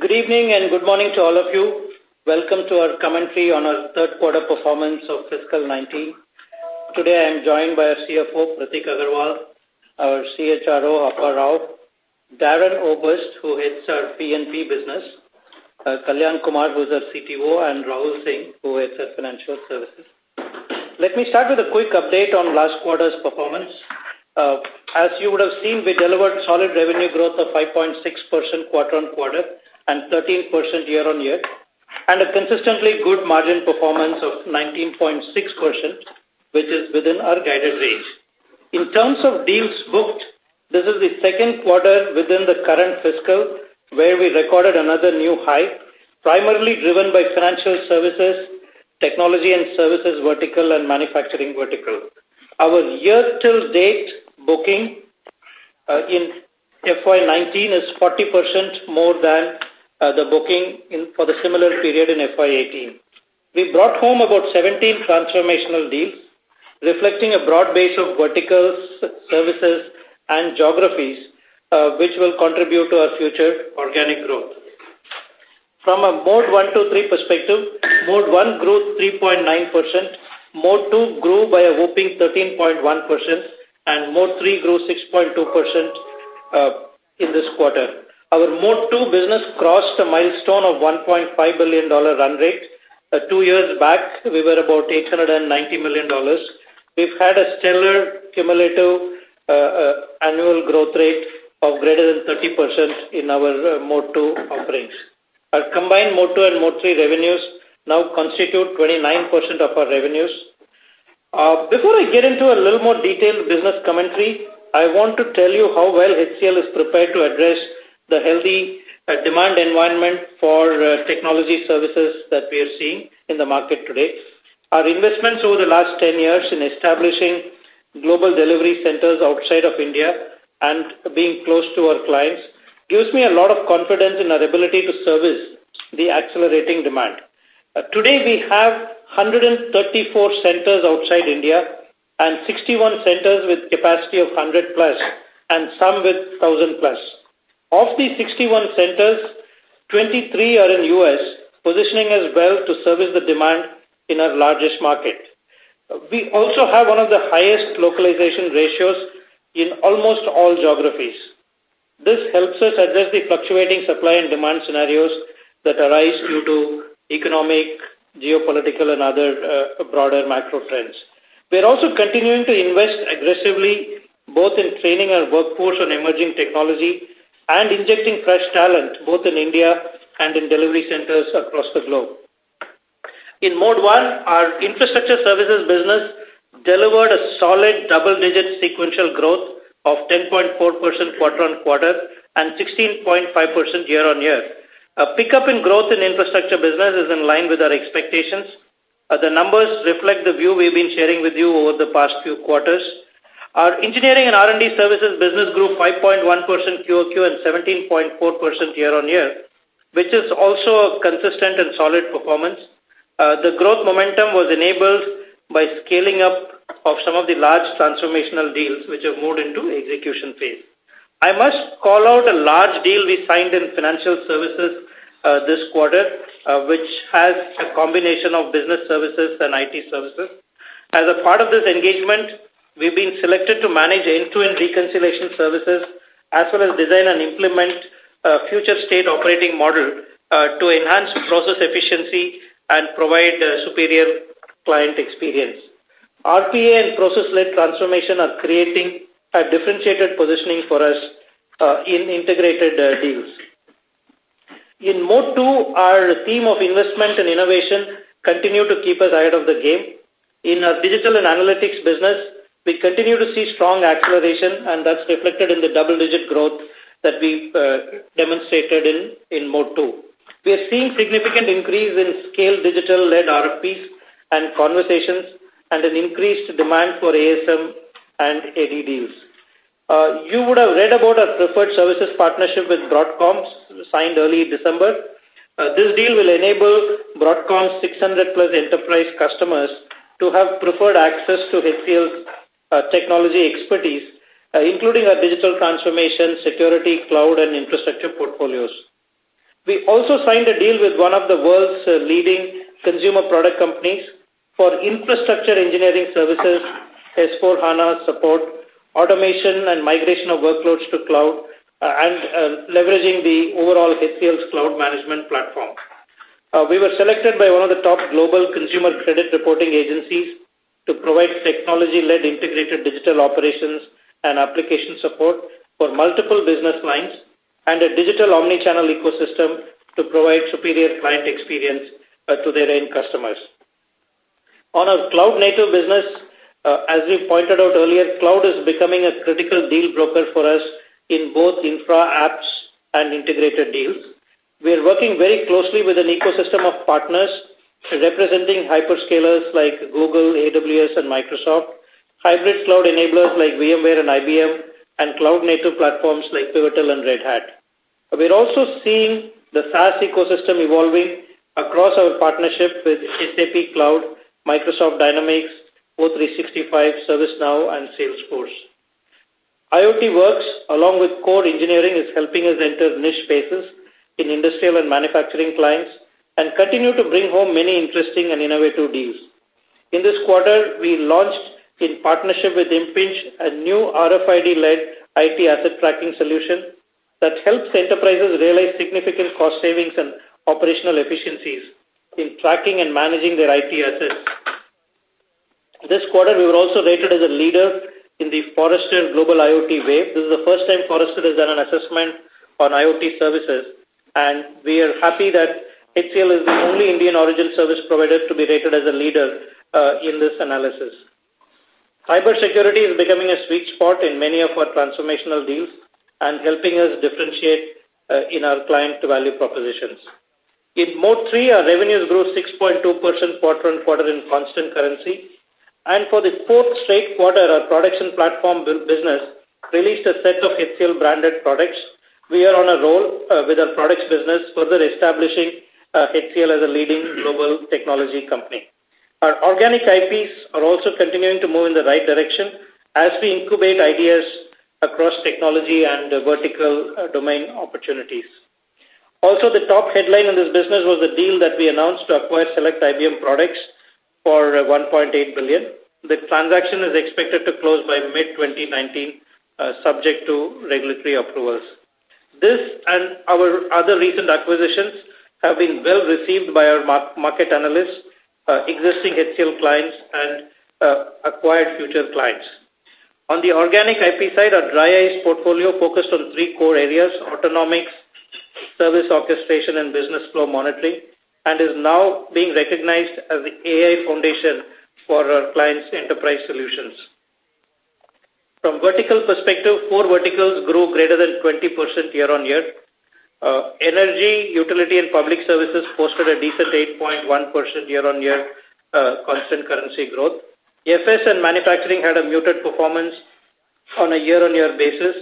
Good evening and good morning to all of you. Welcome to our commentary on our third quarter performance of fiscal 19. Today I am joined by our CFO, Prateek Aggarwal, our CHRO, Appa Rao, Darren Oberst, who heads our P&P business, uh, Kalyan Kumar, who is our CTO, and Rahul Singh, who heads our financial services. Let me start with a quick update on last quarter's performance. Uh, as you would have seen, we delivered solid revenue growth of 5.6% quarter on quarter and 13% year on year, and a consistently good margin performance of 19.6%, which is within our guided range. In terms of deals booked, this is the second quarter within the current fiscal where we recorded another new high, primarily driven by financial services, technology and services vertical and manufacturing vertical. Our year-till-date booking uh, in FY19 is 40% more than uh, the booking in, for the similar period in FY18. We brought home about 17 transformational deals, reflecting a broad base of verticals, services, and geographies, uh, which will contribute to our future organic growth. From a Mode 1 to 3 perspective, Mode 1 grew 3.9%, Mode 2 grew by a whopping 13.1%, and Mode 3 grew 6.2% uh, in this quarter. Our Mode 2 business crossed a milestone of $1.5 billion run rate. Uh, two years back, we were about $890 million. We've had a stellar cumulative uh, uh, annual growth rate of greater than 30% in our uh, Mode 2 offerings. Our combined Mode 2 and Mode 3 revenues now constitute 29% of our revenues. Uh, before I get into a little more detailed business commentary, I want to tell you how well HCL is prepared to address the healthy uh, demand environment for uh, technology services that we are seeing in the market today. Our investments over the last 10 years in establishing global delivery centers outside of India and being close to our clients gives me a lot of confidence in our ability to service the accelerating demand. Uh, today we have 134 centers outside India and 61 centers with capacity of 100 plus and some with 1000 plus. Of these 61 centers, 23 are in U.S., positioning us well to service the demand in our largest market. We also have one of the highest localization ratios in almost all geographies. This helps us address the fluctuating supply and demand scenarios that arise due to economic, geopolitical, and other uh, broader macro trends. We are also continuing to invest aggressively both in training our workforce on emerging technology and injecting fresh talent both in India and in delivery centers across the globe. In Mode 1, our infrastructure services business delivered a solid double-digit sequential growth of 10.4% quarter-on-quarter and 16.5% year-on-year. A pickup in growth in infrastructure business is in line with our expectations. Uh, the numbers reflect the view we've been sharing with you over the past few quarters. Our engineering and R&D services business grew 5.1% QOQ and 17.4% year-on-year, which is also a consistent and solid performance. Uh, the growth momentum was enabled by scaling up of some of the large transformational deals which have moved into execution phase. I must call out a large deal we signed in financial services uh, this quarter, uh, which has a combination of business services and IT services. As a part of this engagement, we've been selected to manage end-to-end -end reconciliation services as well as design and implement a future state operating model uh, to enhance process efficiency and provide uh, superior client experience. RPA and process-led transformation are creating a differentiated positioning for us uh, in integrated uh, deals. In Mode 2, our theme of investment and innovation continue to keep us ahead of the game. In our digital and analytics business, we continue to see strong acceleration and that's reflected in the double-digit growth that we uh, demonstrated in, in Mode 2. We are seeing significant increase in scale digital-led RFPs and conversations and an increased demand for ASM and AD deals. Uh, you would have read about our preferred services partnership with Broadcom signed early December. Uh, this deal will enable Broadcom's 600 plus enterprise customers to have preferred access to HCL's technology expertise, uh, including our digital transformation, security, cloud, and infrastructure portfolios. We also signed a deal with one of the world's uh, leading consumer product companies for infrastructure engineering services, S4HANA support, automation and migration of workloads to cloud, uh, and uh, leveraging the overall HCL's cloud management platform. Uh, we were selected by one of the top global consumer credit reporting agencies to provide technology-led integrated digital operations and application support for multiple business lines and a digital omni-channel ecosystem to provide superior client experience uh, to their end customers. On our cloud-native business, uh, as we pointed out earlier, cloud is becoming a critical deal broker for us in both infra apps and integrated deals. We are working very closely with an ecosystem of partners representing hyperscalers like Google, AWS, and Microsoft, hybrid cloud enablers like VMware and IBM, and cloud-native platforms like Pivotal and Red Hat. We're also seeing the SaaS ecosystem evolving across our partnership with SAP Cloud, Microsoft Dynamics, O365, ServiceNow, and Salesforce. IoT Works, along with core engineering, is helping us enter niche spaces in industrial and manufacturing clients and continue to bring home many interesting and innovative deals. In this quarter, we launched in partnership with Impinj a new RFID-led IT asset tracking solution that helps enterprises realize significant cost savings and operational efficiencies in tracking and managing their IT assets. This quarter, we were also rated as a leader in the Forrester Global IoT Wave. This is the first time Forrester has done an assessment on IoT services, and we are happy that HCL is the only Indian origin service provider to be rated as a leader uh, in this analysis. Cybersecurity is becoming a sweet spot in many of our transformational deals and helping us differentiate uh, in our client value propositions. In Mode 3, our revenues grew 6.2% quarter on quarter in constant currency and for the fourth straight quarter, our production platform business released a set of HCL branded products. We are on a roll uh, with our products business, further establishing HCL as a leading global technology company. Our organic IPs are also continuing to move in the right direction as we incubate ideas across technology and uh, vertical uh, domain opportunities. Also, the top headline in this business was the deal that we announced to acquire select IBM products for uh, 1.8 billion. The transaction is expected to close by mid-2019, uh, subject to regulatory approvals. This and our other recent acquisitions have been well received by our market analysts, uh, existing HCL clients, and uh, acquired future clients. On the organic IP side, our DRYiCE portfolio focused on three core areas, autonomics, service orchestration, and business flow monitoring, and is now being recognized as the AI foundation for our clients' enterprise solutions. From vertical perspective, four verticals grew greater than 20% year-on-year. Uh, energy, utility, and public services posted a decent 8.1% year-on-year uh, constant currency growth. FS and manufacturing had a muted performance on a year-on-year -year basis,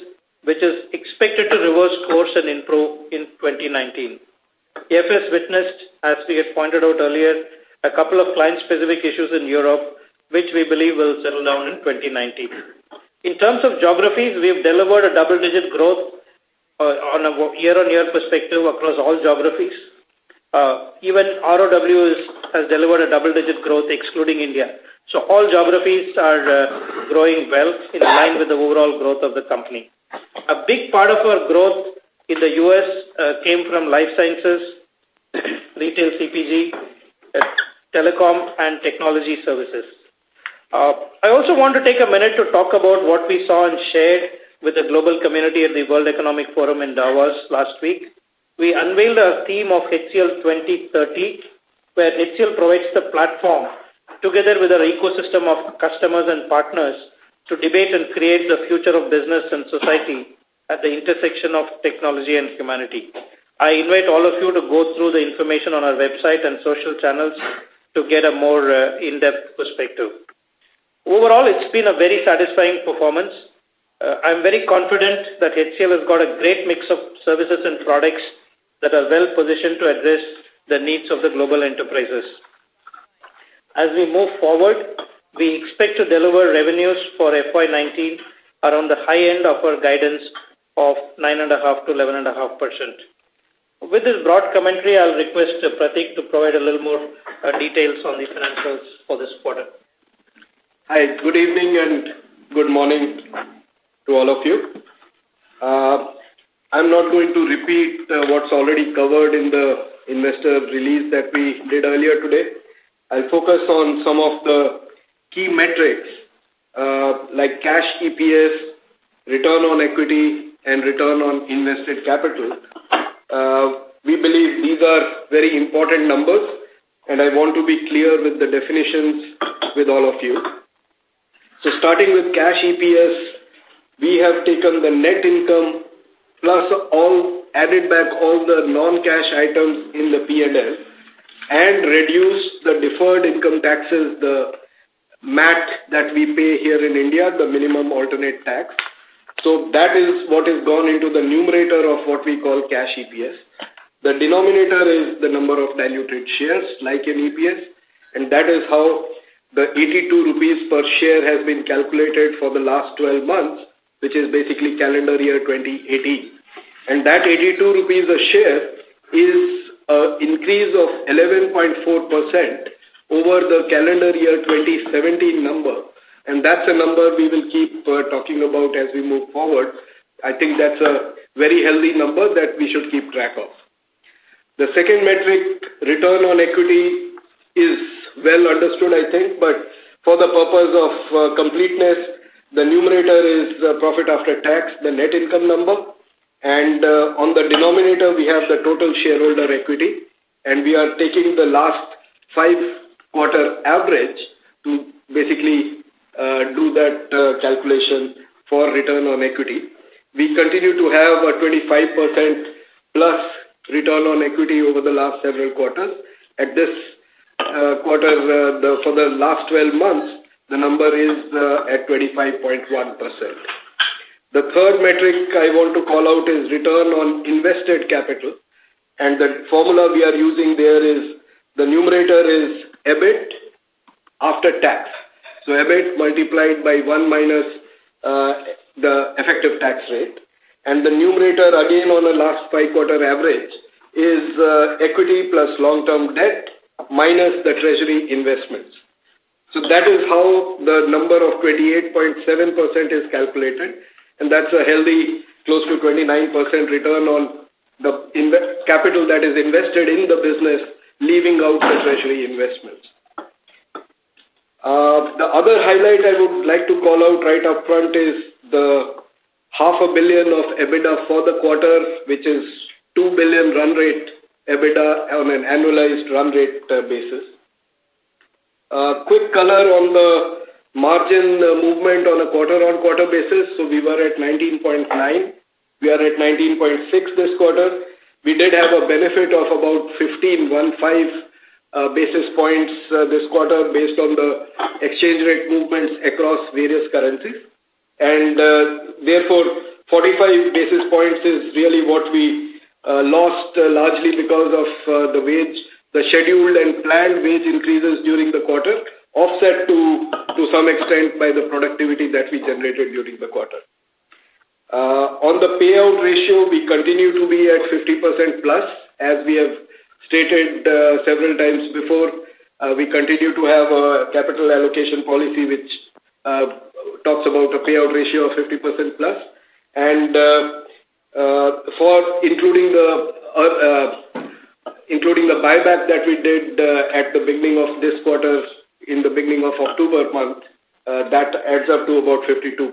which is expected to reverse course and improve in 2019. FS witnessed, as we had pointed out earlier, a couple of client-specific issues in Europe, which we believe will settle down in 2019. In terms of geographies, we've delivered a double-digit growth on a year-on-year -year perspective across all geographies. Uh, even ROW is, has delivered a double-digit growth excluding India. So all geographies are uh, growing well in line with the overall growth of the company. A big part of our growth in the U.S. Uh, came from life sciences, retail CPG, uh, telecom and technology services. Uh, I also want to take a minute to talk about what we saw and shared with the global community at the World Economic Forum in Davos last week. We unveiled our theme of HCL 2030, where HCL provides the platform together with our ecosystem of customers and partners to debate and create the future of business and society at the intersection of technology and humanity. I invite all of you to go through the information on our website and social channels to get a more uh, in-depth perspective. Overall, it's been a very satisfying performance. Uh, I'm very confident that HCL has got a great mix of services and products that are well positioned to address the needs of the global enterprises. As we move forward, we expect to deliver revenues for FY19 around the high end of our guidance of 9.5 to 11.5%. With this broad commentary, I'll request Prateek to provide a little more uh, details on the financials for this quarter. Hi, good evening and good morning to all of you. Uh, I'm not going to repeat uh, what's already covered in the investor release that we did earlier today. I'll focus on some of the key metrics uh, like cash EPS, return on equity, and return on invested capital. Uh, we believe these are very important numbers, and I want to be clear with the definitions with all of you. So starting with cash EPS, we have taken the net income plus all added back all the non-cash items in the P&L and reduced the deferred income taxes, the MAT that we pay here in India, the minimum alternate tax. So that is what is gone into the numerator of what we call cash EPS. The denominator is the number of diluted shares, like in EPS, and that is how the 82 rupees per share has been calculated for the last 12 months, which is basically calendar year 2018. And that 82 rupees a share is an increase of 11.4% over the calendar year 2017 number. And that's a number we will keep uh, talking about as we move forward. I think that's a very healthy number that we should keep track of. The second metric, return on equity, is well understood, I think, but for the purpose of uh, completeness, the numerator is uh, profit after tax, the net income number, and uh, on the denominator, we have the total shareholder equity. And we are taking the last five quarter average to basically uh, do that uh, calculation for return on equity. We continue to have a 25% plus return on equity over the last several quarters. At this uh, quarter, uh, the, for the last 12 months, the number is uh, at 25.1%. The third metric I want to call out is return on invested capital. And the formula we are using there is, the numerator is EBIT after tax. So EBIT multiplied by 1 minus uh, the effective tax rate. And the numerator again on a last five quarter average is uh, equity plus long-term debt minus the treasury investments. So that is how the number of 28.7% is calculated and that's a healthy close to 29% return on the capital that is invested in the business, leaving out the treasury investments. Uh, the other highlight I would like to call out right up front is the half a billion of EBITDA for the quarter, which is 2 billion run rate EBITDA on an annualized run rate uh, basis. Quick color on the margin movement on a quarter-on-quarter basis. So we were at 19.9. We are at 19.6 this quarter. We did have a benefit of about 15, 1, 5 uh, basis points uh, this quarter based on the exchange rate movements across various currencies. And uh, therefore, 45 basis points is really what we lost largely because of the wage, the scheduled and planned wage increases during the quarter offset to, to some extent by the productivity that we generated during the quarter. Uh, on the payout ratio, we continue to be at 50% plus. As we have stated uh, several times before, uh, we continue to have a capital allocation policy which uh, talks about a payout ratio of 50% plus. And uh, uh, for including the including the buyback that we did uh, at the beginning of this quarter in the beginning of October month, uh, that adds up to about 52%.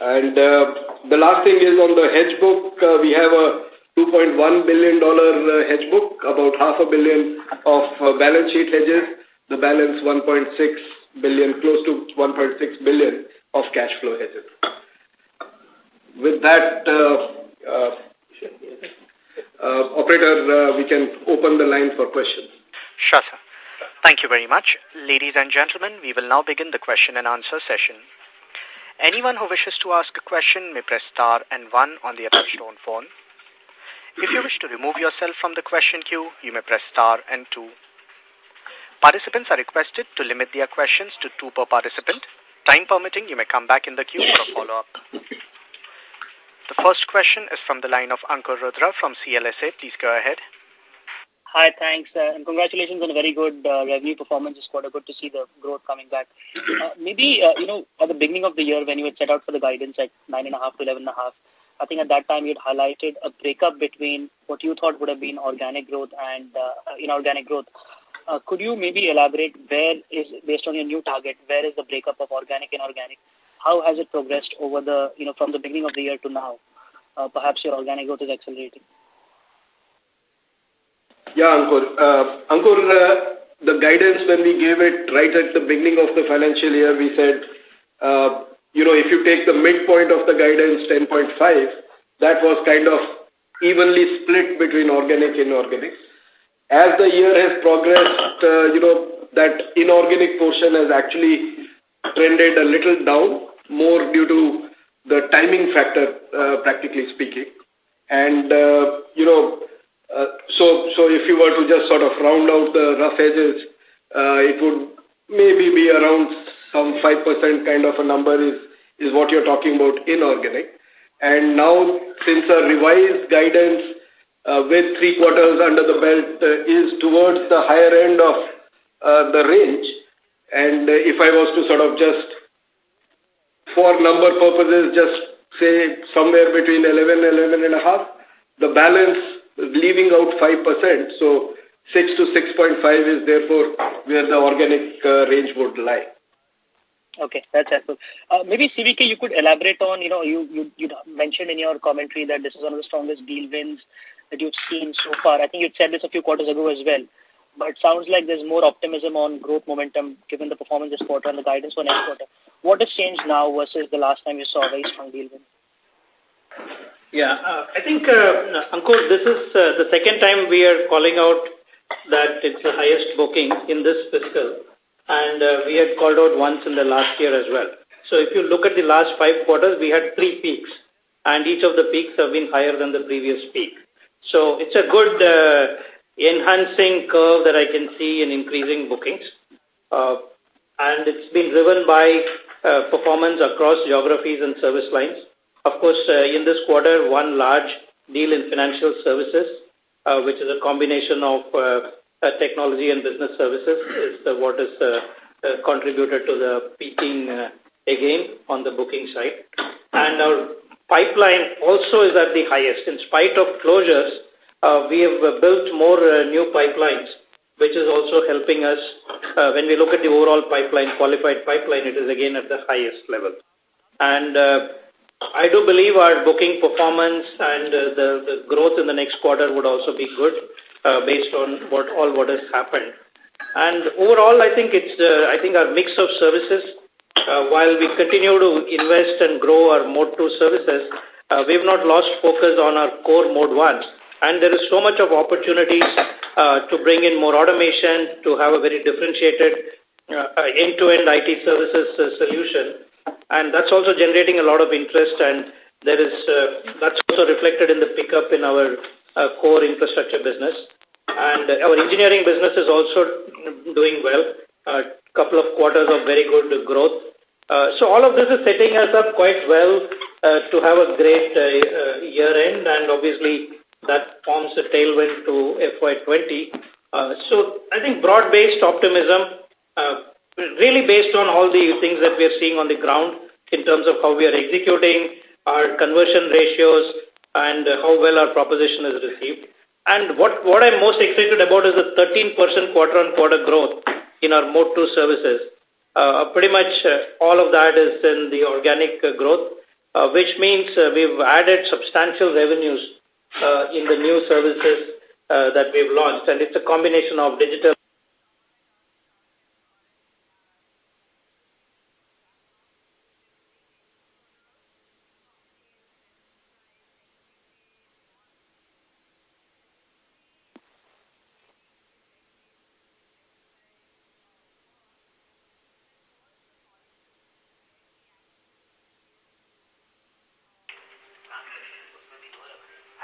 And uh, the last thing is on the hedge book, we have a $2.1 billion hedge book, about half a billion of balance sheet hedges, the balance 1.6 billion, close to 1.6 billion of cash flow hedges. With that, uh, operator, uh, we can open the line for questions. Sure, sir. Thank you very much. Ladies and gentlemen, we will now begin the question and answer session. Anyone who wishes to ask a question may press star and one on the touchtone phone. If you wish to remove yourself from the question queue, you may press star and two. Participants are requested to limit their questions to two per participant. Time permitting, you may come back in the queue for a follow-up. The first question is from the line of Ankur Rudra from CLSA. Please go ahead. Hi, thanks, uh, and congratulations on a very good uh, revenue performance this quarter. Good to see the growth coming back. Uh, maybe, you know, at the beginning of the year when you had set out for the guidance at 9.5 to 11.5, I think at that time you had highlighted a breakup between what you thought would have been organic growth and inorganic growth. Could you maybe elaborate where is, based on your new target, where is the breakup of organic and inorganic? How has it progressed over the, you know, from the beginning of the year to now? Uh, perhaps your organic growth is accelerating. Yeah, Ankur. Uh, Ankur, uh, the guidance when we gave it right at the beginning of the financial year, we said, uh, you know, if you take the midpoint of the guidance, 10.5, that was kind of evenly split between organic and inorganic. As the year has progressed, uh, you know, that inorganic portion has actually trended a little down, more due to the timing factor, uh, practically speaking. And, uh, you know, uh, so, so if you were to just sort of round out the rough edges, uh, it would maybe be around some 5% kind of a number is, is what you're talking about inorganic. And now, since a revised guidance uh, with three quarters under the belt uh, is towards the higher end of uh, the range, and if I was to sort of just, for number purposes, just say somewhere between 11 11 and a half, the balance leaving out 5%. So 6 to 6.5 is therefore where the organic uh, range would lie. Okay, that's helpful. Uh, maybe CVK, you could elaborate on, you know, you, you, you mentioned in your commentary that this is one of the strongest deal wins that you've seen so far. I think you said this a few quarters ago as well. But it sounds like there's more optimism on growth momentum given the performance this quarter and the guidance for next quarter. What has changed now versus the last time you saw a very strong deal win? Yeah, uh, I think, uh, Ankur, this is uh, the second time we are calling out that it's the highest booking in this fiscal. And uh, we had called out once in the last year as well. So if you look at the last five quarters, we had three peaks. And each of the peaks have been higher than the previous peak. So it's a good uh, enhancing curve that I can see in increasing bookings. Uh, and it's been driven by uh, performance across geographies and service lines. Of course, uh, in this quarter, one large deal in financial services, uh, which is a combination of uh, uh, technology and business services, is uh, what has uh, uh, contributed to the peaking uh, again on the booking side. And our pipeline also is at the highest. In spite of closures, uh, we have uh, built more uh, new pipelines, which is also helping us. Uh, when we look at the overall pipeline, qualified pipeline, it is again at the highest level. And uh, I do believe our booking performance and uh, the, the growth in the next quarter would also be good uh, based on what all what has happened. And overall, I think it's uh, I think our mix of services, uh, while we continue to invest and grow our Mode 2 services, we've not lost focus on our core Mode 1. And there is so much of opportunities uh, to bring in more automation, to have a very differentiated uh, end-to-end -end IT services uh, solution. And that's also generating a lot of interest and there is uh, that's also reflected in the pickup in our uh, core infrastructure business. And uh, our engineering business is also doing well. A couple of quarters of very good growth. Uh, so all of this is setting us up quite well uh, to have a great uh, uh, year end and obviously that forms a tailwind to FY20 uh, so I think broad based optimism uh, really based on all the things that we are seeing on the ground in terms of how we are executing, our conversion ratios, and how well our proposition is received. And what, what I'm most excited about is the 13% quarter-on-quarter growth in our Mode 2 services. Uh, pretty much uh, all of that is in the organic uh, growth, uh, which means uh, we've added substantial revenues in the new services uh, that we've launched. And it's a combination of digital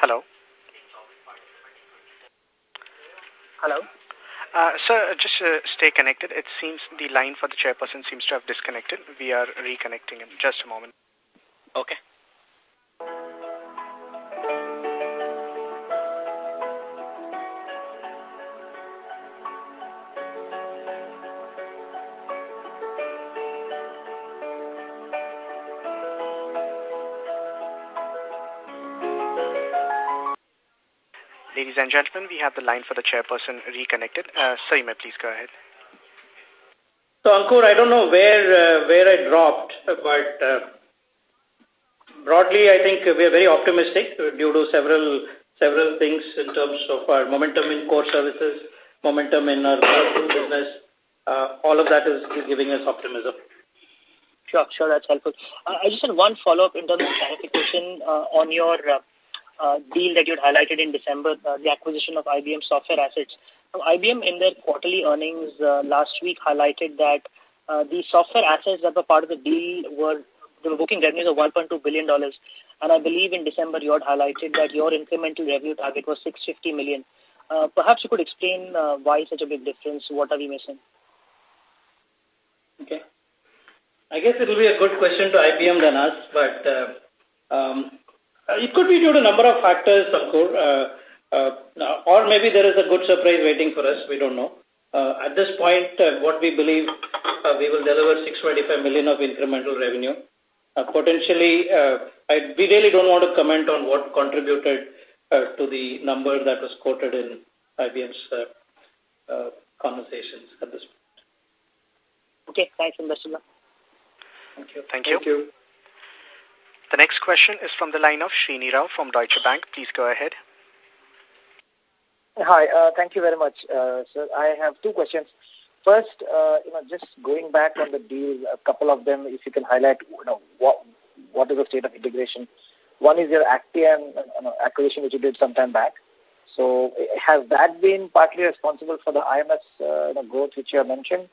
Hello. Hello. Uh, sir, just uh, stay connected. It seems the line for the chairperson seems to have disconnected. We are reconnecting him. Just a moment. Okay. Ladies and gentlemen, we have the line for the chairperson reconnected. Uh, sir, you may please go ahead. So, Ankur, I don't know where uh, where I dropped, but uh, broadly, I think we are very optimistic due to several several things in terms of our momentum in core services, momentum in our business. Uh, all of that is giving us optimism. Sure, sure, that's helpful. Uh, I just had one follow-up in terms of clarification uh, on your uh, uh, deal that you had highlighted in December, uh, the acquisition of IBM software assets. Now, IBM in their quarterly earnings uh, last week highlighted that uh, the software assets that were part of the deal were they were booking revenues of $1.2 billion. And I believe in December you had highlighted that your incremental revenue target was 650 million. Uh, perhaps you could explain uh, why such a big difference. What are we missing? Okay. I guess it will be a good question to IBM than us, but uh, um, it could be due to a number of factors, Ankur, uh, uh, or maybe there is a good surprise waiting for us. We don't know. Uh, at this point, uh, what we believe, uh, we will deliver 625 million of incremental revenue. Uh, potentially, uh, I, we really don't want to comment on what contributed uh, to the number that was quoted in IBM's uh, uh, conversations at this point. Okay, thanks, and best. Thank you. Thank you. Thank you. The next question is from the line of Srini Rao from Deutsche Bank. Please go ahead. Hi, uh, thank you very much, uh, sir. I have two questions. First, uh, you know, just going back on the deal, a couple of them, if you can highlight, you know, what what is the state of integration? One is your Actian know, acquisition, which you did some time back. So, has that been partly responsible for the IMS uh, you know, growth which you have mentioned?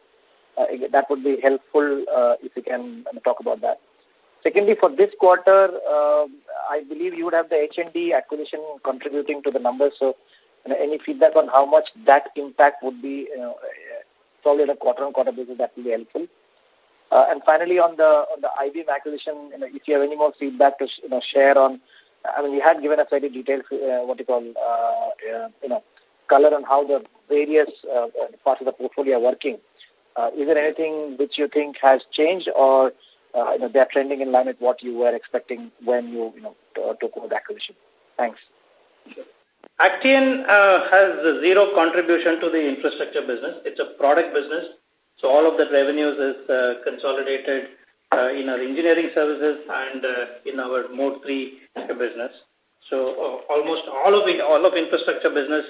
Uh, that would be helpful uh, if you can talk about that. Secondly, for this quarter, uh, I believe you would have the H&D acquisition contributing to the numbers. So, any feedback on how much that impact would be, probably on a quarter-on-quarter basis, that will be helpful. Uh, and finally, on the on the IBM acquisition, if you have any more feedback to share on, I mean, you had given a very detailed uh, what you call uh, you know color on how the various parts of the portfolio are working. Is there anything which you think has changed, or uh, you know, they are trending in line with what you were expecting when you you know took over the acquisition? Thanks. Actian uh, has zero contribution to the infrastructure business. It's a product business. So all of the revenues is uh, consolidated uh, in our engineering services and uh, in our Mode 3 business. So uh, almost all of it, all of infrastructure business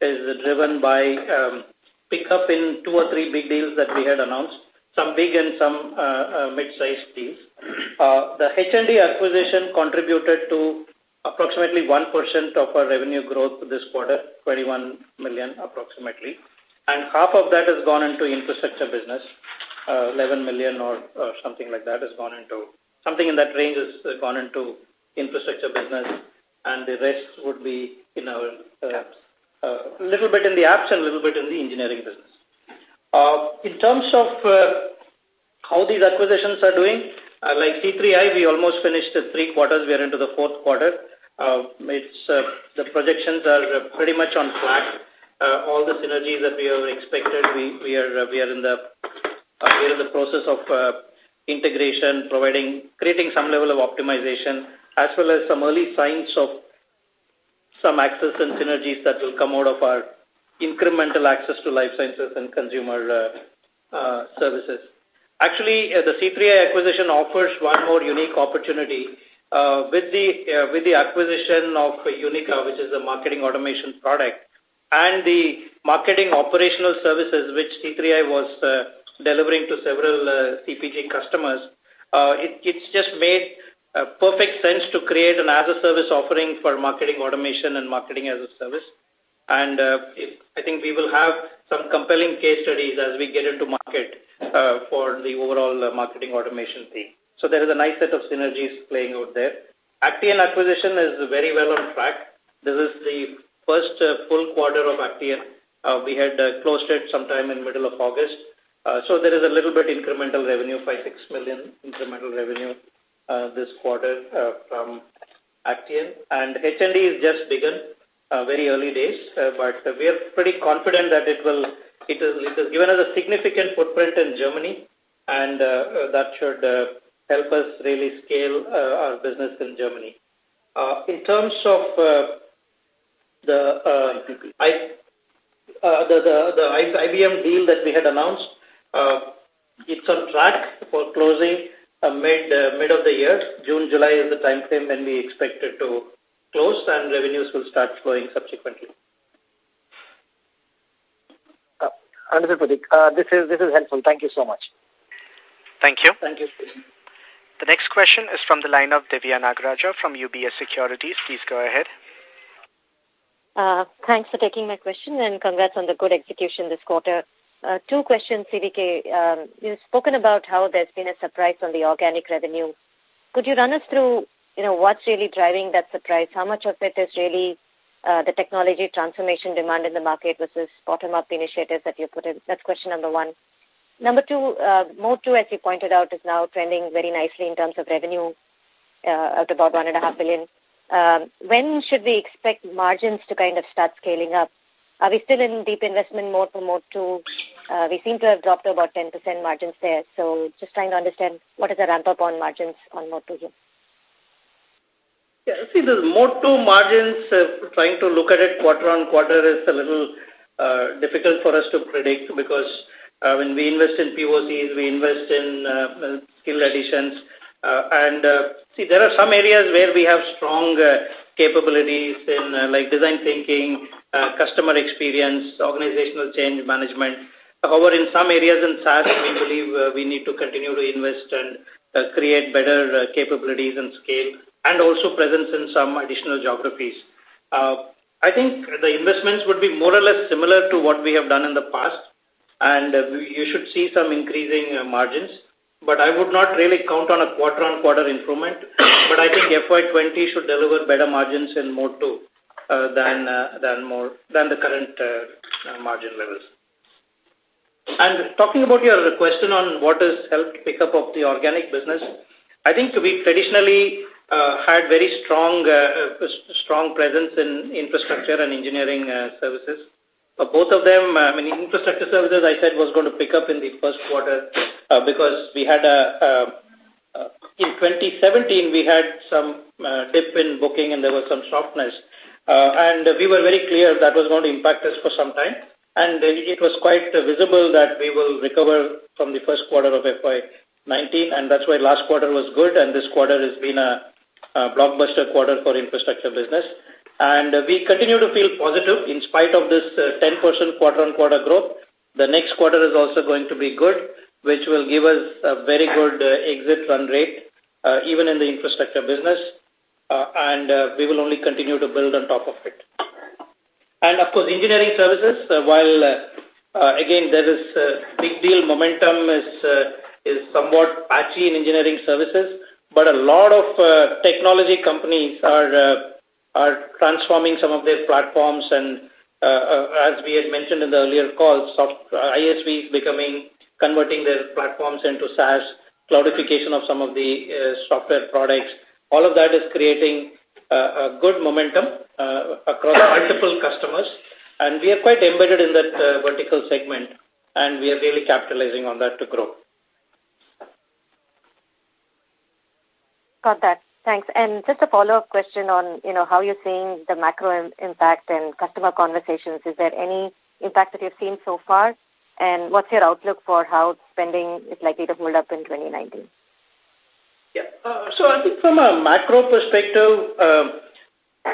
is driven by um, pickup in two or three big deals that we had announced, some big and some uh, uh, mid-sized deals. Uh, the H&D acquisition contributed to approximately 1% of our revenue growth this quarter, 21 million approximately. And half of that has gone into infrastructure business, uh, 11 million or uh, something like that has gone into, something in that range has gone into infrastructure business and the rest would be in our, a uh, uh, little bit in the apps and a little bit in the engineering business. Uh, in terms of uh, how these acquisitions are doing, uh, like C3I, we almost finished three quarters. We are into the fourth quarter. Uh, it's, uh, the projections are pretty much on track. Uh, all the synergies that we have expected, we, we are uh, we are in the uh, we are in the process of uh, integration, providing creating some level of optimization, as well as some early signs of some access and synergies that will come out of our incremental access to life sciences and consumer uh, uh, services. Actually, uh, the C3I acquisition offers one more unique opportunity with the with the acquisition of Unica, which is a marketing automation product, and the marketing operational services which C3I was delivering to several CPG customers, it, it's just made perfect sense to create an as-a-service offering for marketing automation and marketing as a service. And uh, I think we will have some compelling case studies as we get into market uh, for the overall uh, marketing automation theme. So there is a nice set of synergies playing out there. Actian acquisition is very well on track. This is the first uh, full quarter of Actian. Uh, we had uh, closed it sometime in middle of August. Uh, so there is a little bit incremental revenue, 5, 6 million incremental revenue uh, this quarter uh, from Actian. And H&D is just begun, uh, very early days, uh, but we are pretty confident that it will, it, is, it has given us a significant footprint in Germany and uh, uh that should uh, help us really scale uh, our business in Germany. Uh, in terms of uh, the, uh, I, uh, the, the, the IBM deal that we had announced, uh, it's on track for closing uh, mid, uh, mid of the year. June, July is the time frame when we expect it to close and revenues will start flowing subsequently. Uh, understood, Prateek. Uh, this is this is helpful. Thank you so much. Thank you. Thank you. The next question is from the line of Divya Nagaraja from UBS Securities. Please go ahead. Uh, thanks for taking my question and congrats on the good execution this quarter. Uh, two questions, CVK. Um, you've spoken about how there's been a surprise on the organic revenue. Could you run us through, you know, what's really driving that surprise? How much of it is really uh, the technology transformation demand in the market versus bottom-up initiatives that you put in? That's question number one. Number two, uh, Mode 2, as you pointed out, is now trending very nicely in terms of revenue uh, at about one and a half billion. Um, when should we expect margins to kind of start scaling up? Are we still in deep investment mode for Mode 2? Uh, we seem to have dropped to about 10% margins there. So just trying to understand what is the ramp up on margins on Mode 2 here. Yeah, see, the 2 margins, uh, trying to look at it quarter on quarter is a little uh, difficult for us to predict because uh, when we invest in POCs, we invest in uh, skill additions. Uh, and uh, see, there are some areas where we have strong uh, capabilities in uh, like design thinking, uh, customer experience, organizational change management. However, in some areas in SaaS, we believe uh, we need to continue to invest and uh, create better uh, capabilities and scale and also presence in some additional geographies. Uh, I think the investments would be more or less similar to what we have done in the past and uh, you should see some increasing uh, margins. But I would not really count on a quarter-on-quarter improvement. But I think FY20 should deliver better margins in Mode 2 uh, than uh, than more than the current uh, margin levels. And talking about your question on what has helped pick up of the organic business, I think we traditionally uh, had very strong uh, strong presence in infrastructure and engineering uh, services. Uh, both of them, uh, I mean, infrastructure services, I said, was going to pick up in the first quarter uh, because we had a, uh, uh, in 2017, we had some uh, dip in booking and there was some softness. Uh, and we were very clear that was going to impact us for some time. And it was quite visible that we will recover from the first quarter of FY19. And that's why last quarter was good. And this quarter has been a, a blockbuster quarter for infrastructure business. And we continue to feel positive in spite of this 10% uh, quarter-on-quarter growth. The next quarter is also going to be good, which will give us a very good uh, exit run rate, uh, even in the infrastructure business. and we will only continue to build on top of it. And of course, engineering services, while uh, again there is big deal momentum is, uh, is somewhat patchy in engineering services, but a lot of uh, technology companies are uh, are transforming some of their platforms and uh, uh, as we had mentioned in the earlier calls, soft, uh, ISVs becoming, converting their platforms into SaaS, cloudification of some of the uh, software products. All of that is creating uh, a good momentum uh, across multiple customers. And we are quite embedded in that uh, vertical segment and we are really capitalizing on that to grow. Got that. Thanks. And just a follow-up question on, you know, how you're seeing the macro impact and customer conversations. Is there any impact that you've seen so far? And what's your outlook for how spending is likely to hold up in 2019? Yeah. Uh, so I think from a macro perspective, uh,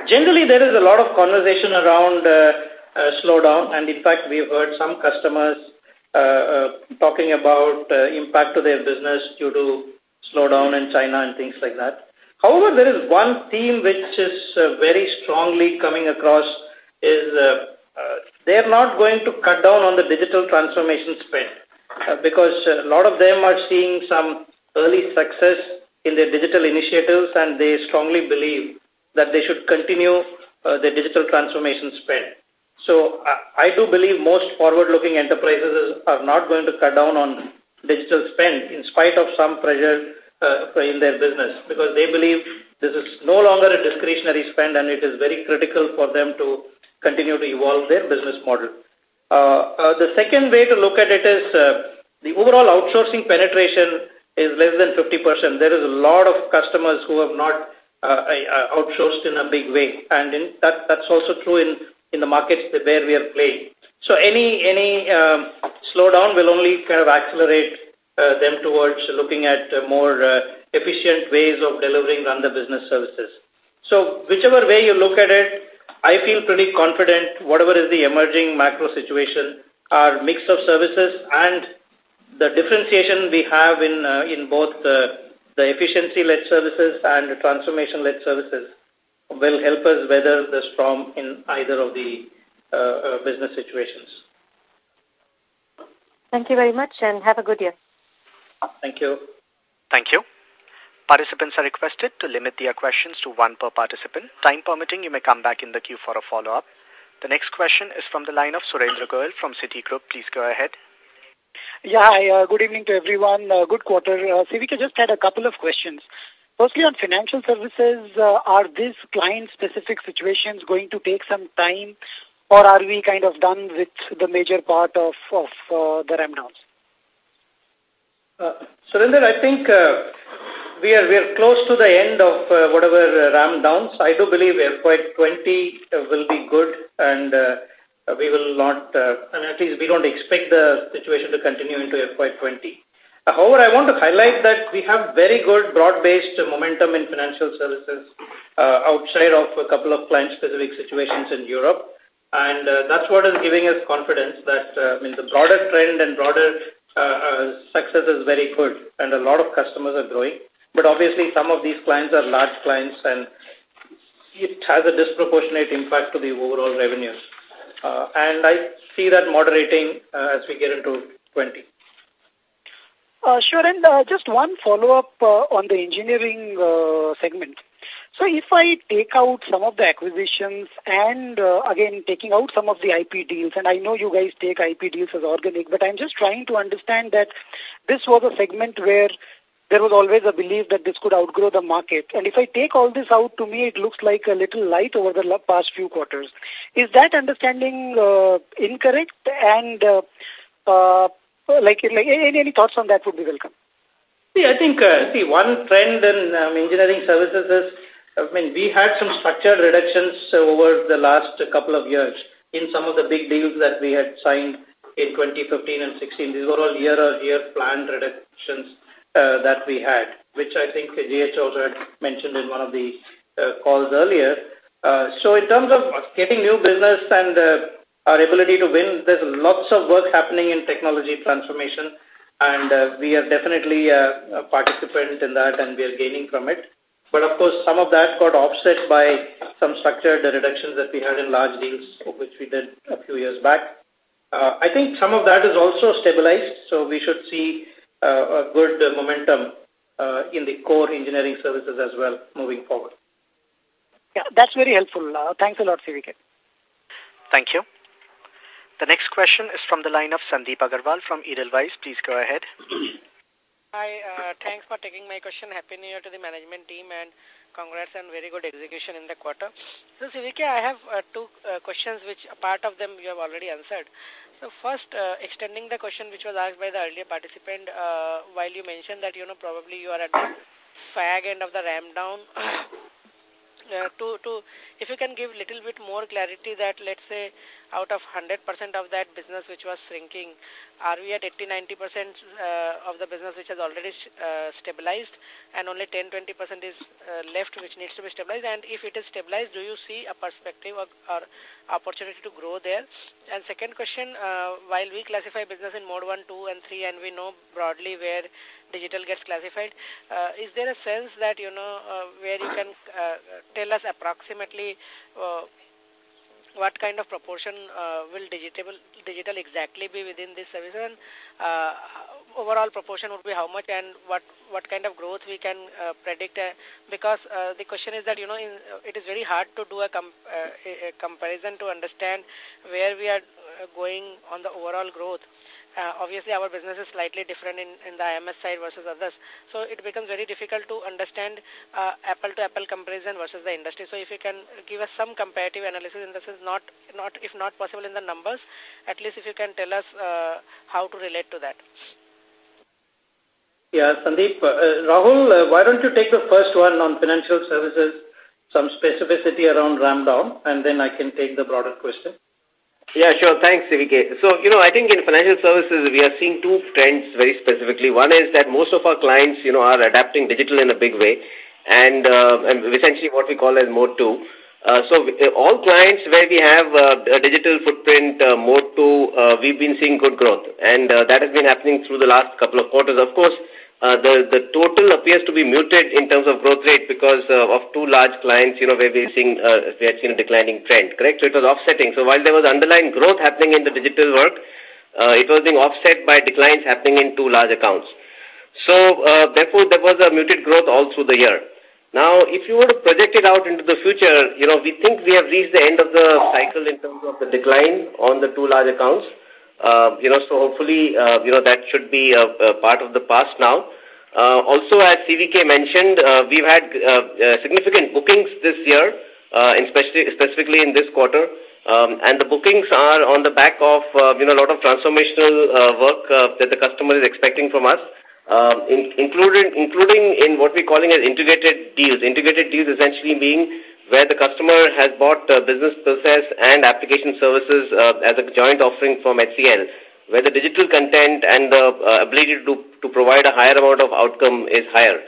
generally there is a lot of conversation around uh, uh, slowdown. And in fact, we've heard some customers uh, uh, talking about uh, impact to their business due to slowdown in China and things like that. However, there is one theme which is uh, very strongly coming across is uh, uh, they are not going to cut down on the digital transformation spend uh, because a lot of them are seeing some early success in their digital initiatives and they strongly believe that they should continue uh, their digital transformation spend. So I, I do believe most forward-looking enterprises are not going to cut down on digital spend in spite of some pressure uh, in their business because they believe this is no longer a discretionary spend and it is very critical for them to continue to evolve their business model. Uh, uh, the second way to look at it is uh, the overall outsourcing penetration is less than 50%. There is a lot of customers who have not uh, outsourced in a big way. And in that, that's also true in, in the markets where we are playing. So any, any um, slowdown will only kind of accelerate uh, them towards looking at uh, more uh, efficient ways of delivering run the business services. So whichever way you look at it, I feel pretty confident whatever is the emerging macro situation, our mix of services and the differentiation we have in, uh, in both uh, the efficiency-led services and transformation-led services will help us weather the storm in either of the uh, uh, business situations. Thank you very much and have a good year. Thank you. Thank you. Participants are requested to limit their questions to one per participant. Time permitting, you may come back in the queue for a follow-up. The next question is from the line of Surendra Goyal from Citigroup. Please go ahead. Yeah, hi, uh, good evening to everyone. Uh, good quarter. Uh, CVK just had a couple of questions. Firstly, on financial services, uh, are these client-specific situations going to take some time, or are we kind of done with the major part of, of uh, the ramp downs? Uh, I think uh, we are we are close to the end of uh, whatever uh, ram downs. I do believe FY20 uh, will be good and uh, we will not, and at least we don't expect the situation to continue into FY20. Uh, however, I want to highlight that we have very good broad-based momentum in financial services outside of a couple of client-specific situations in Europe. And that's what is giving us confidence that I mean, the broader trend and broader success is very good and a lot of customers are growing. But obviously some of these clients are large clients and it has a disproportionate impact to the overall revenues. Uh, and I see that moderating uh, as we get into 20. Uh, sure, and uh, just one follow-up uh, on the engineering uh, segment. So if I take out some of the acquisitions and uh, again taking out some of the IP deals, and I know you guys take IP deals as organic, but I'm just trying to understand that this was a segment where there was always a belief that this could outgrow the market. And if I take all this out, to me, it looks like a little light over the past few quarters. Is that understanding uh, incorrect? And uh, uh, like, like any, any thoughts on that would be welcome. See, I think, uh, see, one trend in um, engineering services is I mean, we had some structured reductions over the last couple of years in some of the big deals that we had signed in 2015 and 16. These were all year-on-year planned reductions uh, that we had, which I think GH also had mentioned in one of the uh, calls earlier. Uh, so in terms of getting new business and uh, our ability to win, there's lots of work happening in technology transformation and uh, we are definitely uh, a participant in that and we are gaining from it. But of course, some of that got offset by some structured reductions that we had in large deals, which we did a few years back. Uh, I think some of that is also stabilized, so we should see uh, a good uh, momentum uh, in the core engineering services as well moving forward. Yeah, that's very helpful. Uh, thanks a lot, CVK. Thank you. The next question is from the line of Sandeep Agarwal from Edelweiss. Please go ahead. Hi, uh, thanks for taking my question. Happy New Year to the management team and congrats on very good execution in the quarter. So, CVK, I have uh, two uh, questions which a part of them you have already answered. So, first, uh, extending the question which was asked by the earlier participant, uh, while you mentioned that, you know, probably you are at the fag end of the ramp down, uh, to, to, if you can give little bit more clarity that, let's say, out of 100% of that business which was shrinking, are we at 80-90% uh, of the business which has already uh, stabilized and only 10-20% is uh, left which needs to be stabilized? And if it is stabilized, do you see a perspective or, or opportunity to grow there? And second question, uh, while we classify business in mode 1, 2 and 3 and we know broadly where digital gets classified, uh, is there a sense that, you know, uh, where you can uh, tell us approximately uh, what kind of proportion uh, will digital digital exactly be within this service? And uh, overall proportion would be how much and what what kind of growth we can uh, predict? Uh, because uh, the question is that you know in, uh, it is very hard to do a, uh, a comparison to understand where we are uh, going on the overall growth uh, obviously our business is slightly different in, in the IMS side versus others. So it becomes very difficult to understand uh, apple-to-apple -apple comparison versus the industry. So if you can give us some comparative analysis in this is not, not if not possible in the numbers, at least if you can tell us uh, how to relate to that. Yeah, Sandeep. Uh, Rahul, uh, why don't you take the first one on financial services, some specificity around ramp down, and then I can take the broader question. Yeah, sure. Thanks, CVK. So, you know, I think in financial services, we are seeing two trends very specifically. One is that most of our clients, you know, are adapting digital in a big way, and, uh, and essentially what we call as mode 2. Uh, so uh, all clients where we have uh, a digital footprint uh, mode 2, uh, we've been seeing good growth. And uh, that has been happening through the last couple of quarters. Of course, uh, the, the total appears to be muted in terms of growth rate because uh, of two large clients, you know, where we're seeing, uh, we had seen a declining trend, correct? So it was offsetting. So while there was underlying growth happening in the digital work, uh, it was being offset by declines happening in two large accounts. So, uh, therefore, there was a muted growth all through the year. Now, if you were to project it out into the future, you know, we think we have reached the end of the cycle in terms of the decline on the two large accounts. Uh, you know, so hopefully, uh, you know, that should be a, a part of the past now. Uh, also, as CVK mentioned, uh, we've had uh, uh, significant bookings this year, uh, in specifically, specifically in this quarter. Um, and the bookings are on the back of, uh, you know, a lot of transformational uh, work uh, that the customer is expecting from us um, in, including, including in what we're calling as integrated deals. Integrated deals essentially being where the customer has bought uh, business process and application services uh, as a joint offering from HCL, where the digital content and the uh, ability to, to provide a higher amount of outcome is higher.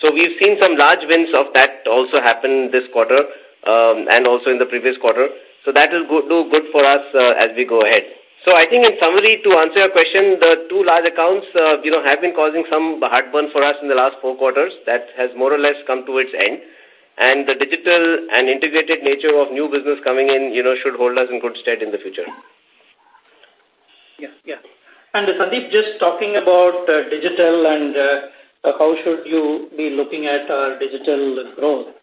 So we've seen some large wins of that also happen this quarter um, and also in the previous quarter. So that will go, do good for us uh, as we go ahead. So I think in summary, to answer your question, the two large accounts, uh, you know, have been causing some heartburn for us in the last four quarters. That has more or less come to its end. And the digital and integrated nature of new business coming in, you know, should hold us in good stead in the future. Yeah, yeah. And uh, Sandeep, just talking about uh, digital and uh, how should you be looking at our digital growth.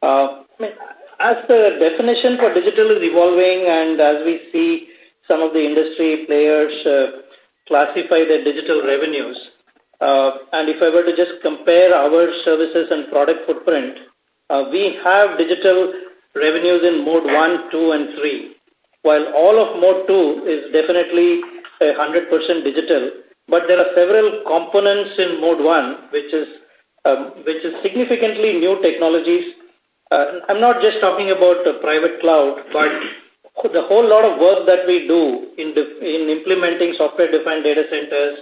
Uh, as the definition for digital is evolving and as we see some of the industry players uh, classify their digital revenues. Uh, and if I were to just compare our services and product footprint, uh, we have digital revenues in mode 1, 2, and 3. While all of mode 2 is definitely 100% digital, but there are several components in mode 1 which is um, which is significantly new technologies. Uh, I'm not just talking about the private cloud, but the whole lot of work that we do in, in implementing software-defined data centers,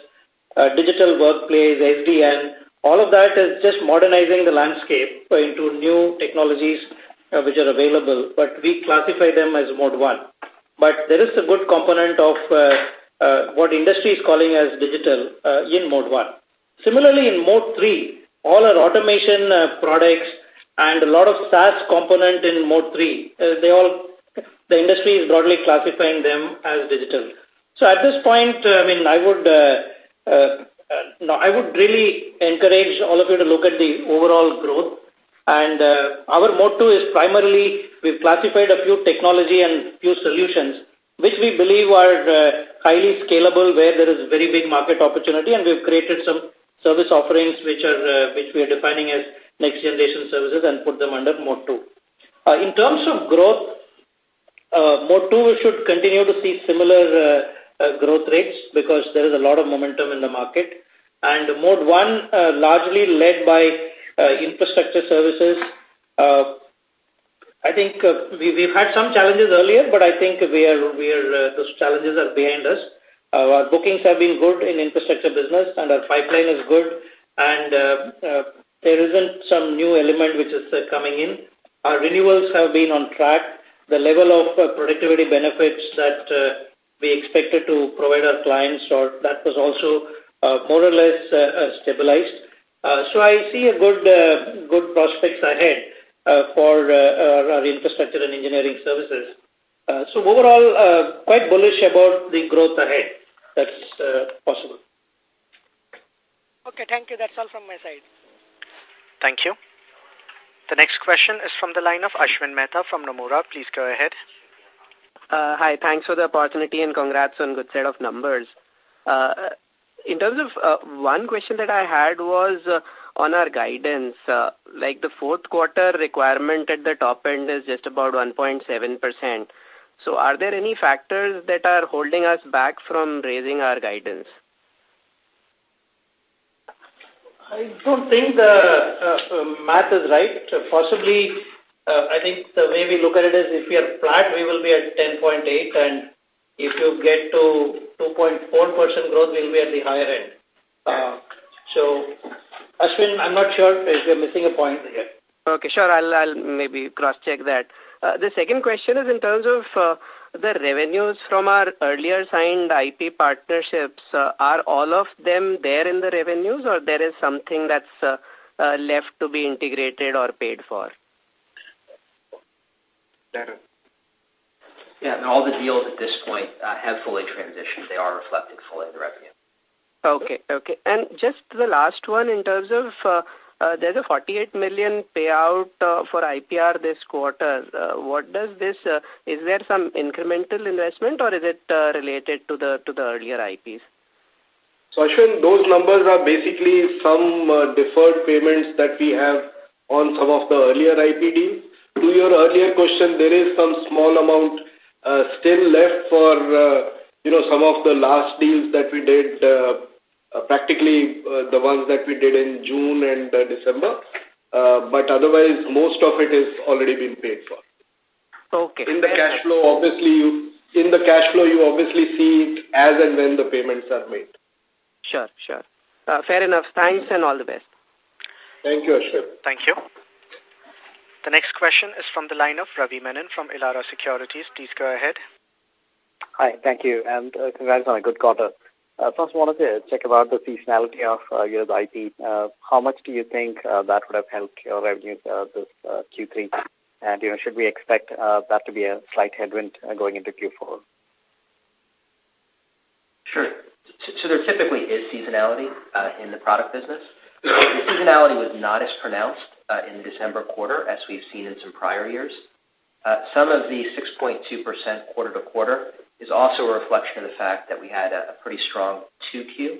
uh, digital workplace, SDN, all of that is just modernizing the landscape into new technologies uh, which are available, but we classify them as mode 1. But there is a good component of uh, uh, what industry is calling as digital uh, in mode 1. Similarly, in mode 3, all our automation uh, products and a lot of SaaS component in mode 3, uh, they all the industry is broadly classifying them as digital. So at this point, I mean, I would, uh, uh, uh, no, I would really encourage all of you to look at the overall growth. And uh, our motto is primarily, we've classified a few technology and few solutions, which we believe are uh, highly scalable, where there is very big market opportunity, and we've created some service offerings which are uh, which we are defining as next generation services and put them under mode 2. Uh, in terms of growth, uh, mode 2 should continue to see similar uh, uh, growth rates because there is a lot of momentum in the market. And mode 1 uh, largely led by uh, infrastructure services. Uh, I think uh, we, we've had some challenges earlier, but I think we are, we are, uh, those challenges are behind us. Uh, our bookings have been good in infrastructure business and our pipeline is good and uh, uh, there isn't some new element which is uh, coming in. Our renewals have been on track the level of uh, productivity benefits that uh, we expected to provide our clients or that was also more or less uh, uh, stabilized. Uh, so I see a good uh, good prospects ahead uh, for uh, our infrastructure and engineering services. Uh, so overall, uh, quite bullish about the growth ahead. That's uh, possible. Okay, thank you. That's all from my side. Thank you. The next question is from the line of Ashwin Mehta from Nomura. Please go ahead. Uh, hi, thanks for the opportunity and congrats on good set of numbers. Uh, in terms of uh, one question that I had was uh, on our guidance, uh, like the fourth quarter requirement at the top end is just about 1.7%. So are there any factors that are holding us back from raising our guidance? I don't think the math is right. Possibly, I think the way we look at it is if we are flat, we will be at 10.8 and if you get to 2.4% growth, we'll be at the higher end. Uh, so, Ashwin, I'm not sure if we're missing a point here. Okay, sure. I'll, I'll maybe cross-check that. Uh, the second question is in terms of uh, the revenues from our earlier signed IP partnerships. Uh, are all of them there in the revenues or there is something that's uh, uh, left to be integrated or paid for? Yeah, and all the deals at this point uh, have fully transitioned. They are reflected fully in the revenue. Okay, okay. And just the last one in terms of uh, uh, there's a 48 million payout uh, for IPR this quarter. Uh, what does this, uh, is there some incremental investment or is it uh, related to the to the earlier IPs? So Ashwin, those numbers are basically some uh, deferred payments that we have on some of the earlier IP deals. To your earlier question, there is some small amount uh, still left for, uh, you know, some of the last deals that we did uh, uh, practically uh, the ones that we did in June and uh, December. Uh, but otherwise, most of it is already been paid for. Okay. In the cash flow, obviously, you, in the cash flow, you obviously see it as and when the payments are made. Sure, sure. Uh, fair enough. Thanks and all the best. Thank you, Ashwin. Thank you. The next question is from the line of Ravi Menon from Elara Securities. Please go ahead. Hi, thank you, and uh, congrats on a good quarter. Uh, first, wanted to check about the seasonality of uh, your IP. Uh, how much do you think uh, that would have helped your revenues uh, this uh, Q3? And, you know, should we expect uh, that to be a slight headwind uh, going into Q4? Sure. So there typically is seasonality uh, in the product business. Seasonality was not as pronounced uh, in the December quarter as we've seen in some prior years. Uh, some of the 6.2% quarter to quarter is also a reflection of the fact that we had a, pretty strong 2Q.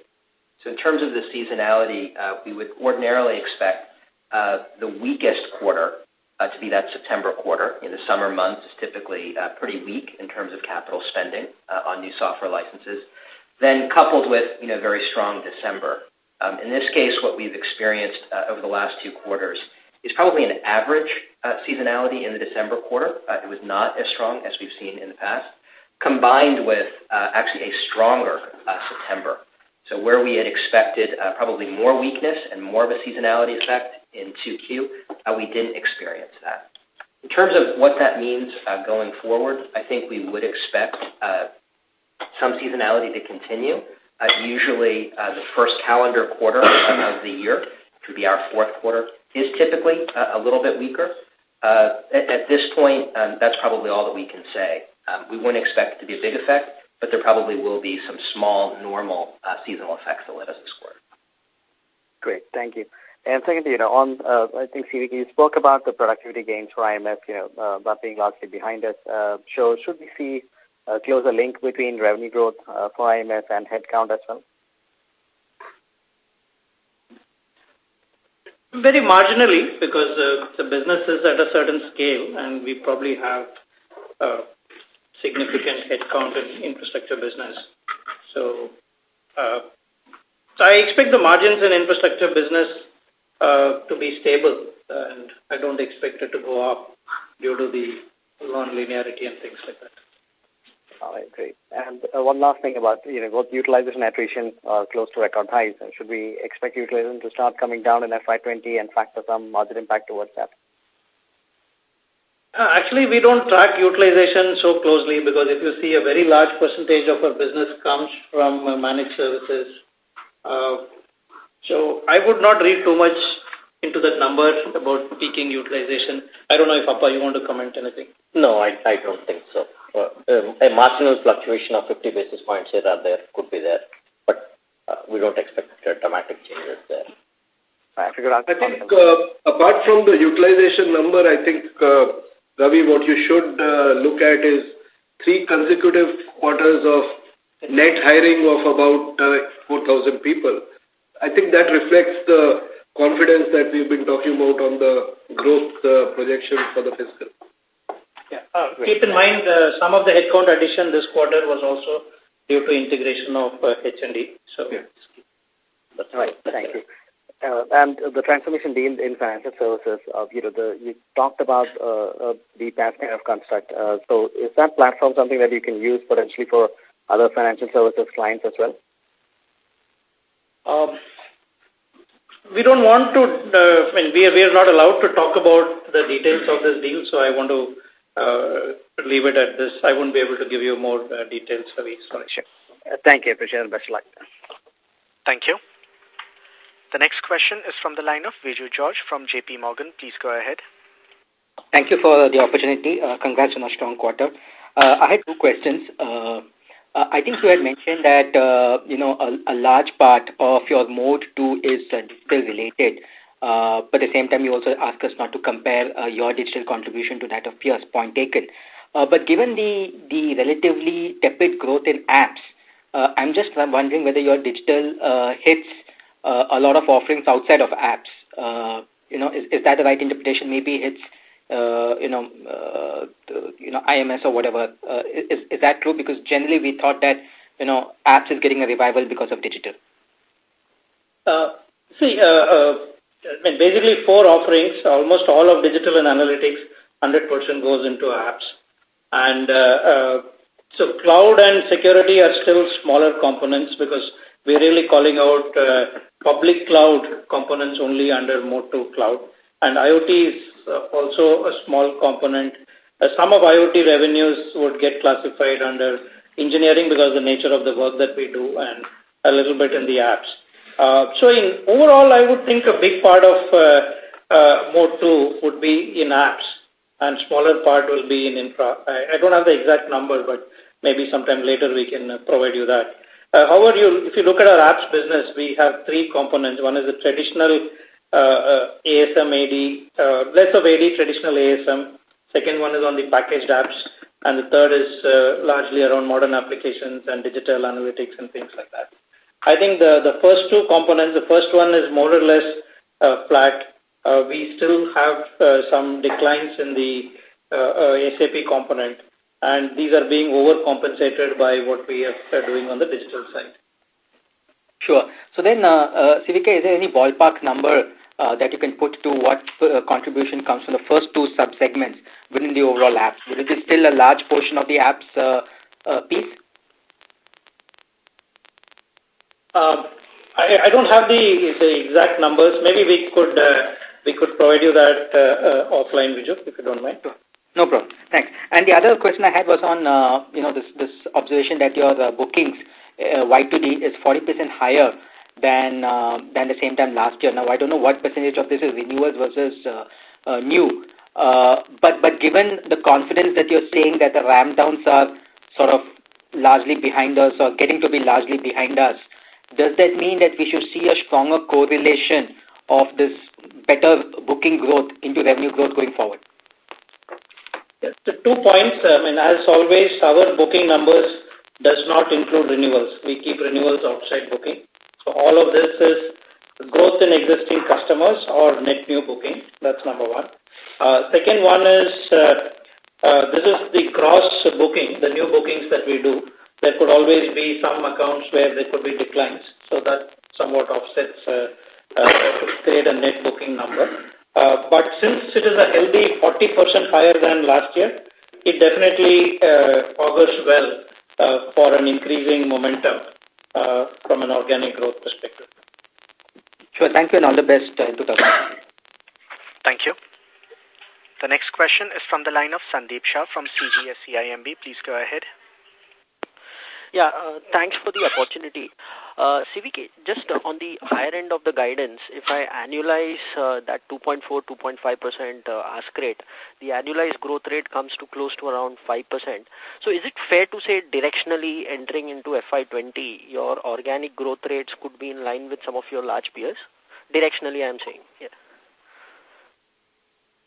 So in terms of the seasonality, uh, we would ordinarily expect uh, the weakest quarter to be that September quarter. The summer months is typically pretty weak in terms of capital spending on new software licenses. Then coupled with you know very strong December. Um, in this case, what we've experienced uh, over the last two quarters is probably an average uh, seasonality in the December quarter. Uh, it was not as strong as we've seen in the past combined with actually a stronger September. So where we had expected probably more weakness and more of a seasonality effect in 2Q, uh, we didn't experience that. In terms of what that means going forward, I think we would expect some seasonality to continue. Uh, usually uh, the first calendar quarter of the year, which would be our fourth quarter, is typically uh, a little bit weaker. At, this point, um, that's probably all that we can say. Um, we wouldn't expect it to be a big effect, but there probably will be some small, normal seasonal effects that let us this quarter. Great, thank you. And secondly, you know, on I think CVK, you spoke about the productivity gains for IMS, that being largely behind us. Should we see a closer link between revenue growth uh, for IMS and headcount as well? Very marginally, because uh, the business is at a certain scale, and we probably have uh, significant headcount in infrastructure business. So, uh, so I expect the margins in infrastructure business uh, to be stable, and I don't expect it to go up due to the non-linearity and things like that. All right, great. And uh, one last thing about, you know, both utilization and attrition are close to record highs. Should we expect utilization to start coming down in FY20 and factor some margin impact towards that? Uh, actually, we don't track utilization so closely because if you see a very large percentage of our business comes from uh, managed services. Uh, so I would not read too much into that number about peaking utilization. I don't know if Appa, you want to comment anything? No, I, I don't think so. Uh, um, a marginal fluctuation of 50 basis points here or there could be there, but uh, we don't expect dramatic changes there. I think uh, apart from the utilization number, I think uh, Ravi, what you should uh, look at is three consecutive quarters of net hiring of about uh, 4,000 people. I think that reflects the confidence that we've been talking about on the growth uh, projection for the fiscal. Yeah. Uh, keep in mind, uh, some of the headcount addition this quarter was also due to integration of uh, H&D. So, yeah. That's right. Thank you. Uh, and the transformation deal in financial services, uh, you know, the, you talked about uh, uh, the PaaS kind of construct. Uh, so is that platform something that you can use potentially for other financial services clients as well? Um, we don't want to, uh, I mean, we are, we are not allowed to talk about the details of this deal, so I want to leave it at this. I won't be able to give you more uh, details, Ravi. Sorry. Sure. Uh, thank you. Appreciate it. Best of luck. Thank you. The next question is from the line of Viju George from JP Morgan. Please go ahead. Thank you for the opportunity. Uh, congrats on a strong quarter. Uh, I had two questions. Uh, uh, I think you had mentioned that, uh, you know, a, a large part of your mode 2 is uh, digital related. Uh, but at the same time, you also ask us not to compare uh, your digital contribution to that of peers, point taken. Uh, but given the, the relatively tepid growth in apps, uh, I'm just wondering whether your digital uh, hits uh, a lot of offerings outside of apps. Uh, you know, is, is that the right interpretation? Maybe it's uh, you know, uh, you know, IMS or whatever. Uh, is, is that true? Because generally we thought that, you know, apps is getting a revival because of digital. Uh, see, uh, uh, I mean, basically four offerings, almost all of digital and analytics, 100% goes into apps. And uh, uh, so cloud and security are still smaller components because we're really calling out uh, public cloud components only under 2 Cloud. And IoT is uh, also a small component. Uh, some of IoT revenues would get classified under engineering because the nature of the work that we do and a little bit in the apps. Uh, so in overall, I would think a big part of uh, uh, Mode 2 would be in apps and smaller part will be in infra. I, I don't have the exact number, but maybe sometime later we can uh, provide you that. Uh, however, you, if you look at our apps business, we have three components. One is the traditional uh, uh, ASM AD, uh, less of AD, traditional ASM. Second one is on the packaged apps. And the third is uh, largely around modern applications and digital analytics and things like that. I think the, the first two components, the first one is more or less uh, flat. Uh, we still have uh, some declines in the uh, uh, SAP component, and these are being overcompensated by what we are doing on the digital side. Sure. So then, uh, uh, CVK, is there any ballpark number uh, that you can put to what uh, contribution comes from the first two sub-segments within the overall apps? Will it still a large portion of the apps uh, uh, piece? Um, I, I don't have the, the exact numbers. Maybe we could uh, we could provide you that uh, uh, offline, Viju, if you don't mind. No problem. Thanks. And the other question I had was on, uh, you know, this, this observation that your uh, bookings, uh, YTD, is 40% higher than uh, than the same time last year. Now, I don't know what percentage of this is renewals versus uh, uh, new. Uh, but but given the confidence that you're saying that the ramp downs are sort of largely behind us or getting to be largely behind us, does that mean that we should see a stronger correlation of this better booking growth into revenue growth going forward? Yes, two points. I mean, as always, our booking numbers does not include renewals. We keep renewals outside booking. So all of this is growth in existing customers or net new booking. That's number one. Uh, second one is, uh, uh, this is the cross booking, the new bookings that we do. There could always be some accounts where there could be declines. So that somewhat offsets uh, uh, to create a net booking number. Uh, but since it is a healthy 40% higher than last year, it definitely uh, augurs well uh, for an increasing momentum uh, from an organic growth perspective. Sure. Thank you and all the best uh, to Thank you. The next question is from the line of Sandeep Shah from CGS CIMB. Please go ahead. Yeah, uh, thanks for the opportunity. Uh, CVK, just on the higher end of the guidance, if I annualize uh, that 2.4, 2.5% uh, ask rate, the annualized growth rate comes to close to around 5%. So is it fair to say directionally entering into FY20, your organic growth rates could be in line with some of your large peers? Directionally, I'm saying. Yeah.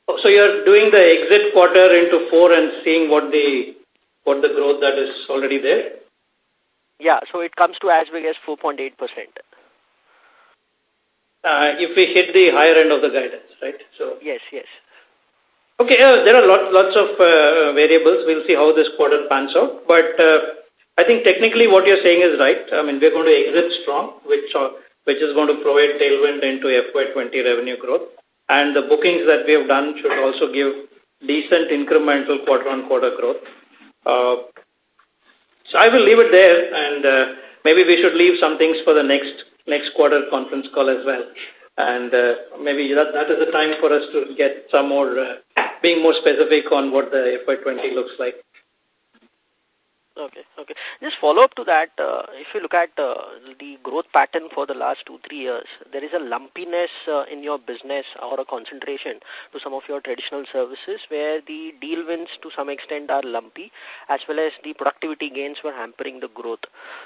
Oh, so you're doing the exit quarter into four and seeing what the what the growth that is already there? Yeah, so it comes to as big as 4.8%. Uh, if we hit the higher end of the guidance, right? So Yes, yes. Okay, uh, there are lot, lots of uh, variables. We'll see how this quarter pans out. But uh, I think technically what you're saying is right. I mean, we're going to exit strong, which uh, which is going to provide tailwind into FY20 revenue growth. And the bookings that we have done should also give decent incremental quarter-on-quarter -quarter growth. So I will leave it there, and uh, maybe we should leave some things for the next next quarter conference call as well. And uh, maybe that, that is the time for us to get some more, uh, being more specific on what the FY20 looks like. Okay, okay. Just follow up to that, uh, if you look at uh, the growth pattern for the last two, three years, there is a lumpiness uh, in your business or a concentration to some of your traditional services where the deal wins to some extent are lumpy as well as the productivity gains were hampering the growth.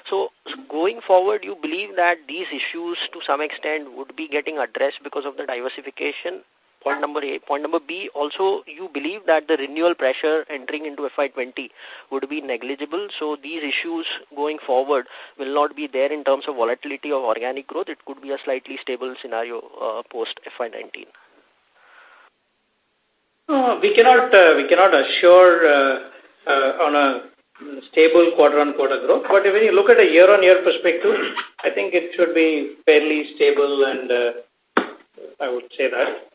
So, going forward, you believe that these issues to some extent would be getting addressed because of the diversification Point number A. Point number B, also you believe that the renewal pressure entering into FY20 would be negligible. So these issues going forward will not be there in terms of volatility of organic growth. It could be a slightly stable scenario uh, post FY19. Uh, we cannot uh, we cannot assure uh, uh, on a stable quarter-on-quarter -quarter growth, but when you look at a year-on-year -year perspective, I think it should be fairly stable, and uh, I would say that.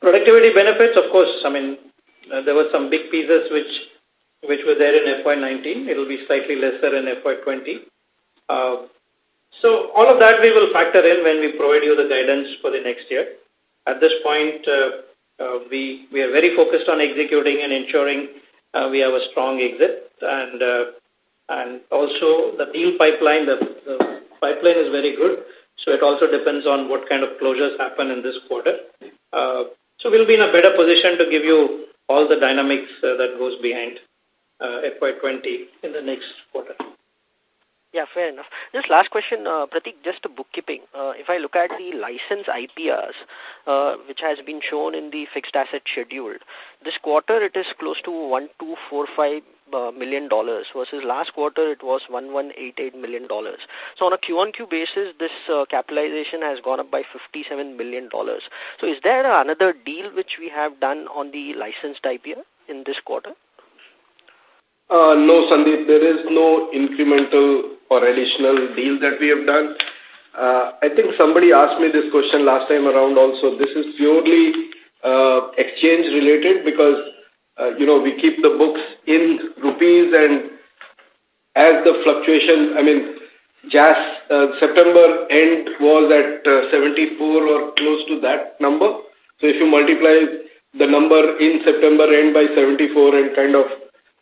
Productivity benefits, of course, I mean, uh, there were some big pieces which which were there in FY19. It will be slightly lesser in FY20. Uh, so all of that we will factor in when we provide you the guidance for the next year. At this point, uh, uh, we, we are very focused on executing and ensuring uh, we have a strong exit. And, and also the deal pipeline, the, the pipeline is very good. So it also depends on what kind of closures happen in this quarter. Uh, so we'll be in a better position to give you all the dynamics uh, that goes behind uh, FY20 in the next quarter. Yeah, fair enough. Just last question, uh, Prateek, just bookkeeping. Uh, if I look at the license IPRs, uh, which has been shown in the fixed asset schedule, this quarter it is close to 1245 uh, million dollars versus last quarter it was 1188 million dollars. So on a Q1Q basis, this uh, capitalization has gone up by 57 million dollars. So is there another deal which we have done on the licensed IP in this quarter? Uh, no, Sandeep, there is no incremental or additional deal that we have done. Uh, I think somebody asked me this question last time around also. This is purely uh, exchange related because, uh, you know, we keep the books in rupees and as the fluctuation, I mean, JAS uh, September end was at uh, 74 or close to that number. So if you multiply the number in September end by 74 and kind of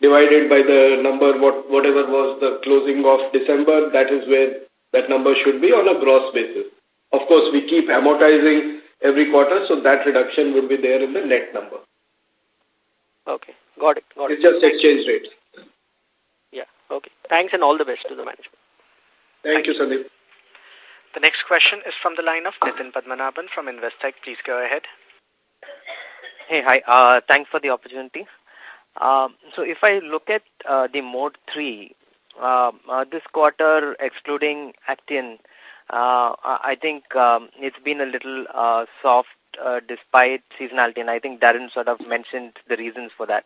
divided by the number, what, whatever was the closing of December, that is where that number should be on a gross basis. Of course, we keep amortizing every quarter, so that reduction would be there in the net number. Okay, got it. Got it's it. just exchange rate. Yeah, okay. Thanks and all the best to the management. Thank, Thank you, Sandeep. The next question is from the line of Nitin Padmanabhan from Investec. Please go ahead. Hey, hi. Uh, thanks for the opportunity. Uh, so if I look at uh, the mode 3, uh, uh, this quarter excluding Actian, uh, I think um, it's been a little uh, soft uh, despite seasonality, and I think Darren sort of mentioned the reasons for that.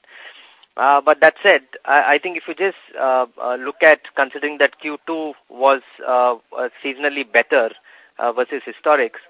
Uh, but that said, I, I think if you just uh, uh, look at considering that Q2 was uh, uh, seasonally better uh, versus historics,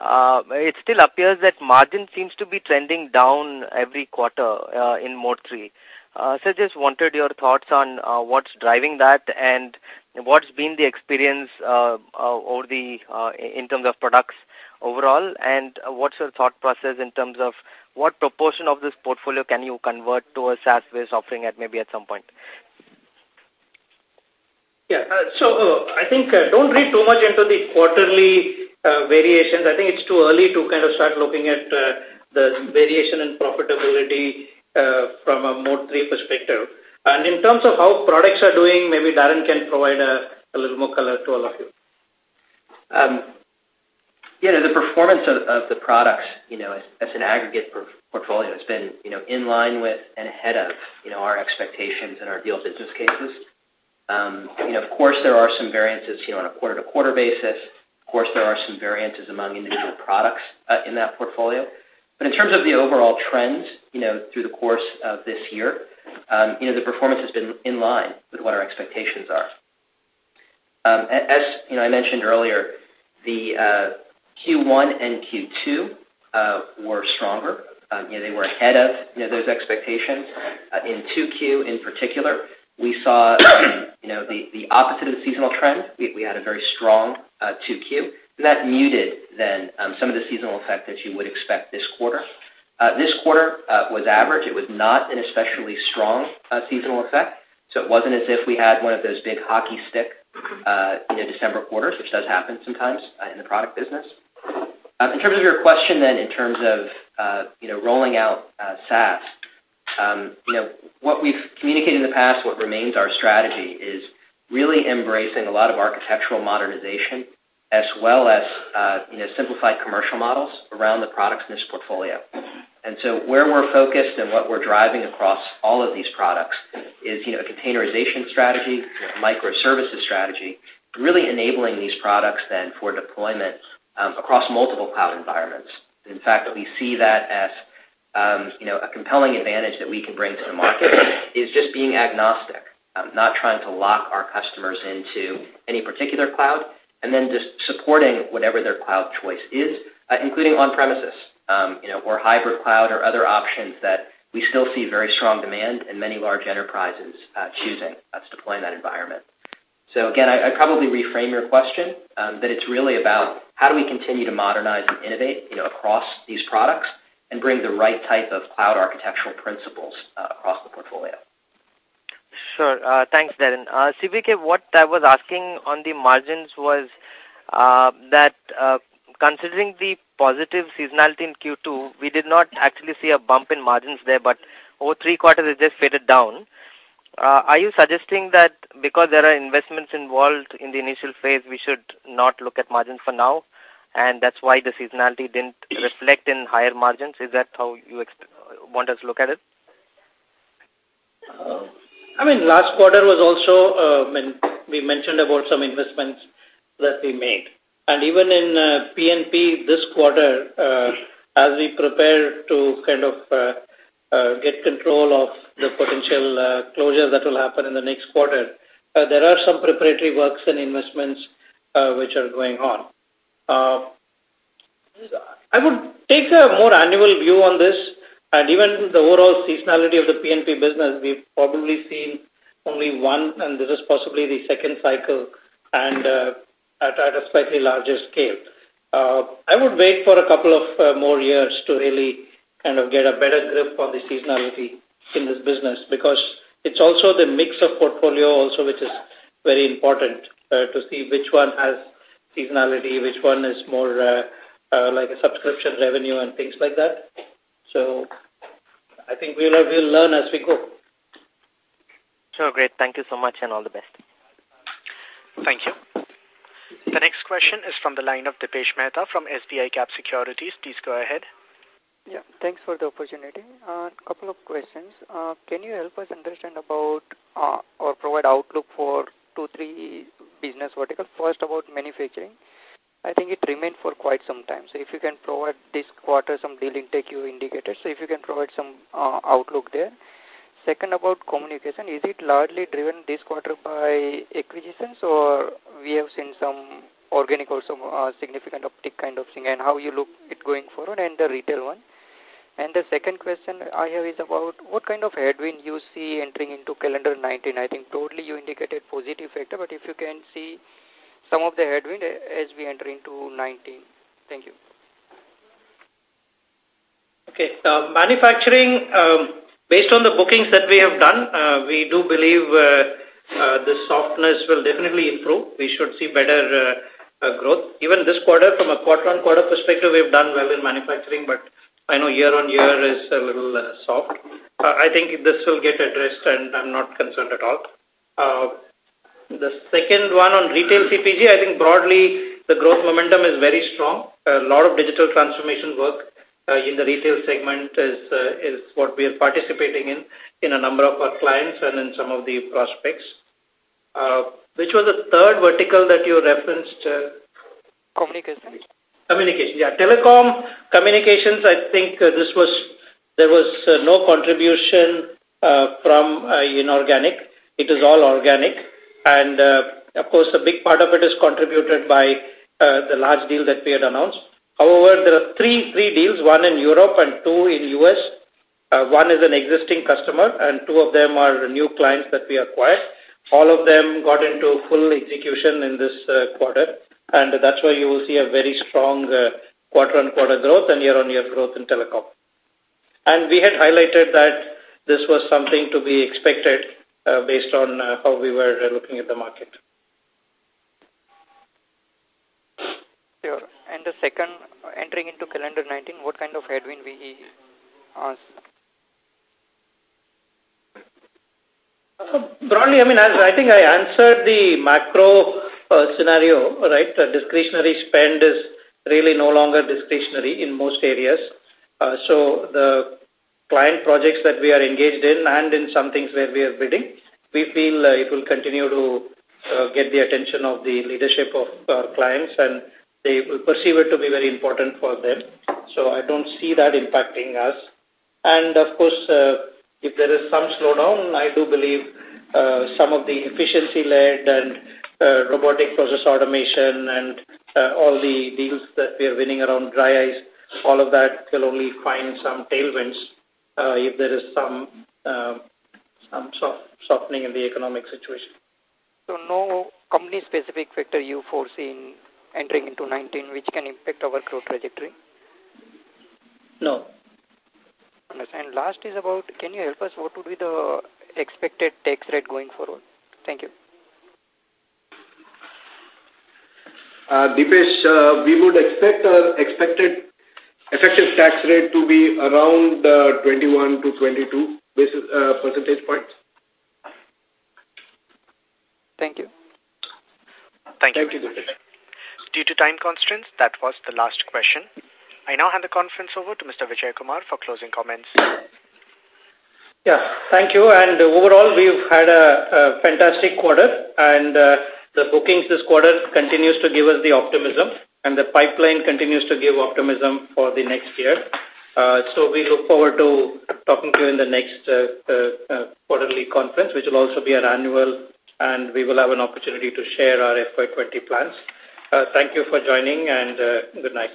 uh, it still appears that margin seems to be trending down every quarter uh, in Mode 3. Uh, so just wanted your thoughts on uh, what's driving that and what's been the experience uh, uh, over the uh, in terms of products overall and uh, what's your thought process in terms of what proportion of this portfolio can you convert to a SaaS-based offering at maybe at some point? Yeah, uh, so uh, I think uh, don't read too much into the quarterly uh, variations. I think it's too early to kind of start looking at uh, the variation in profitability uh, from a Mode 3 perspective. And in terms of how products are doing, maybe Darren can provide a, a little more color to all of you. Um, yeah, the performance of, of the products, you know, as, as an aggregate portfolio has been, you know, in line with and ahead of, you know, our expectations and our deal business cases. Um, you know, of course, there are some variances, you know, on a quarter-to-quarter -quarter basis. Of course, there are some variances among individual products uh, in that portfolio. But in terms of the overall trends, you know, through the course of this year, um, you know, the performance has been in line with what our expectations are. Um, as you know, I mentioned earlier, The uh, Q1 and Q2 uh, were stronger. Um, they were ahead of those expectations. Uh, in 2Q in particular, we saw you know, the, opposite of the seasonal trend. We, had a very strong uh, 2Q. And that muted then um, some of the seasonal effect that you would expect this quarter. Uh, this quarter uh, was average. It was not an especially strong uh, seasonal effect. So it wasn't as if we had one of those big hockey stick uh, December quarters, which does happen sometimes uh, in the product business. Um, in terms of your question then, in terms of uh, you know rolling out uh, SaaS, um, you know what we've communicated in the past, what remains our strategy is really embracing a lot of architectural modernization as well as uh, you know simplified commercial models around the products in this portfolio. And so where we're focused and what we're driving across all of these products is, you know, a containerization strategy, a microservices strategy, really enabling these products then for deployment um, across multiple cloud environments. In fact, we see that as um, you know, a compelling advantage that we can bring to the market is just being agnostic, um, not trying to lock our customers into any particular cloud, and then just supporting whatever their cloud choice is, uh, including on-premises um, you know, or hybrid cloud or other options that we still see very strong demand and many large enterprises uh, choosing uh, to deploy in that environment. So again, I, I'd probably reframe your question um, that it's really about how do we continue to modernize and innovate, you know, across these products and bring the right type of cloud architectural principles uh, across the portfolio. Sure. Uh, thanks, Darren. Uh, CVK, what I was asking on the margins was uh, that uh, considering the positive seasonality in Q2, we did not actually see a bump in margins there, but over three quarters it just faded down. Uh, are you suggesting that because there are investments involved in the initial phase, we should not look at margins for now, and that's why the seasonality didn't reflect in higher margins? Is that how you want us to look at it? Uh, I mean, last quarter was also, uh, when we mentioned about some investments that we made. And even in uh, P&P this quarter, uh, as we prepare to kind of uh, uh, get control of the potential uh, closure that will happen in the next quarter, uh, there are some preparatory works and investments uh, which are going on. Uh, I would take a more annual view on this, and even the overall seasonality of the P&P business, we've probably seen only one, and this is possibly the second cycle, and uh, at, at a slightly larger scale. Uh, I would wait for a couple of uh, more years to really kind of get a better grip on the seasonality in this business because it's also the mix of portfolio also which is very important uh, to see which one has seasonality, which one is more uh, uh, like a subscription revenue and things like that. So I think we'll, we'll learn as we go. Sure, great. Thank you so much and all the best. Thank you. The next question is from the line of Dipesh Mehta from SBI Cap Securities. Please go ahead. Yeah, thanks for the opportunity. A uh, couple of questions. Uh, can you help us understand about uh, or provide outlook for two, three business verticals? First, about manufacturing. I think it remained for quite some time. So if you can provide this quarter some deal intake you indicated, so if you can provide some uh, outlook there. Second, about communication, is it largely driven this quarter by acquisitions or we have seen some organic also uh, significant uptick kind of thing and how you look it going forward and the retail one? And the second question I have is about what kind of headwind you see entering into calendar 19. I think broadly you indicated positive factor, but if you can see some of the headwind as we enter into 19. Thank you. Okay. Uh, manufacturing, um, Based on the bookings that we have done, uh, we do believe uh, uh, the softness will definitely improve. We should see better uh, uh, growth. Even this quarter, from a quarter-on-quarter -quarter perspective, we've done well in manufacturing, but I know year-on-year is a little uh, soft. Uh, I think this will get addressed, and I'm not concerned at all. Uh, the second one on retail CPG, I think broadly the growth momentum is very strong. A lot of digital transformation work uh, in the retail segment is, uh, is what we are participating in, in a number of our clients and in some of the prospects. Uh, which was the third vertical that you referenced? Uh, communication. Communication, yeah. Telecom, communications, I think uh, this was, there was uh, no contribution uh, from uh, inorganic. It is all organic. And, uh, of course, a big part of it is contributed by uh, the large deal that we had announced. However, there are three, three deals, one in Europe and two in US. One is an existing customer and two of them are new clients that we acquired. All of them got into full execution in this quarter and that's why you will see a very strong uh, quarter-on-quarter growth and year-on-year -year growth in telecom. And we had highlighted that this was something to be expected uh, based on uh, how we were uh, looking at the market. Sure. And the second, entering into calendar 19, what kind of headwind we ask? Uh, broadly, I mean, as I think I answered the macro uh, scenario, right? Uh, discretionary spend is really no longer discretionary in most areas. Uh, so the client projects that we are engaged in and in some things where we are bidding, we feel uh, it will continue to uh, get the attention of the leadership of our clients and they will perceive it to be very important for them. So I don't see that impacting us. And of course, uh, if there is some slowdown, I do believe uh, some of the efficiency-led and robotic process automation and uh, all the deals that we are winning around DRYiCE, all of that will only find some tailwinds uh, if there is some uh, some soft, softening in the economic situation. So no company-specific factor you foresee in entering into 19 which can impact our growth trajectory? No. And last is about, can you help us, what would be the expected tax rate going forward? Thank you. Uh, Deepesh, uh, we would expect uh, expected effective tax rate to be around uh, 21 to 22 basis, uh, percentage points. Thank you. Thank you. Thank you. Due to time constraints, that was the last question. I now hand the conference over to Mr. Vijay Kumar for closing comments. Yeah, thank you. And overall, we've had a, a fantastic quarter, and uh, the bookings this quarter continues to give us the optimism, and the pipeline continues to give optimism for the next year. Uh, so we look forward to talking to you in the next uh, uh, uh quarterly conference, which will also be our annual, and we will have an opportunity to share our FY20 plans. Uh, thank you for joining, and uh, good night.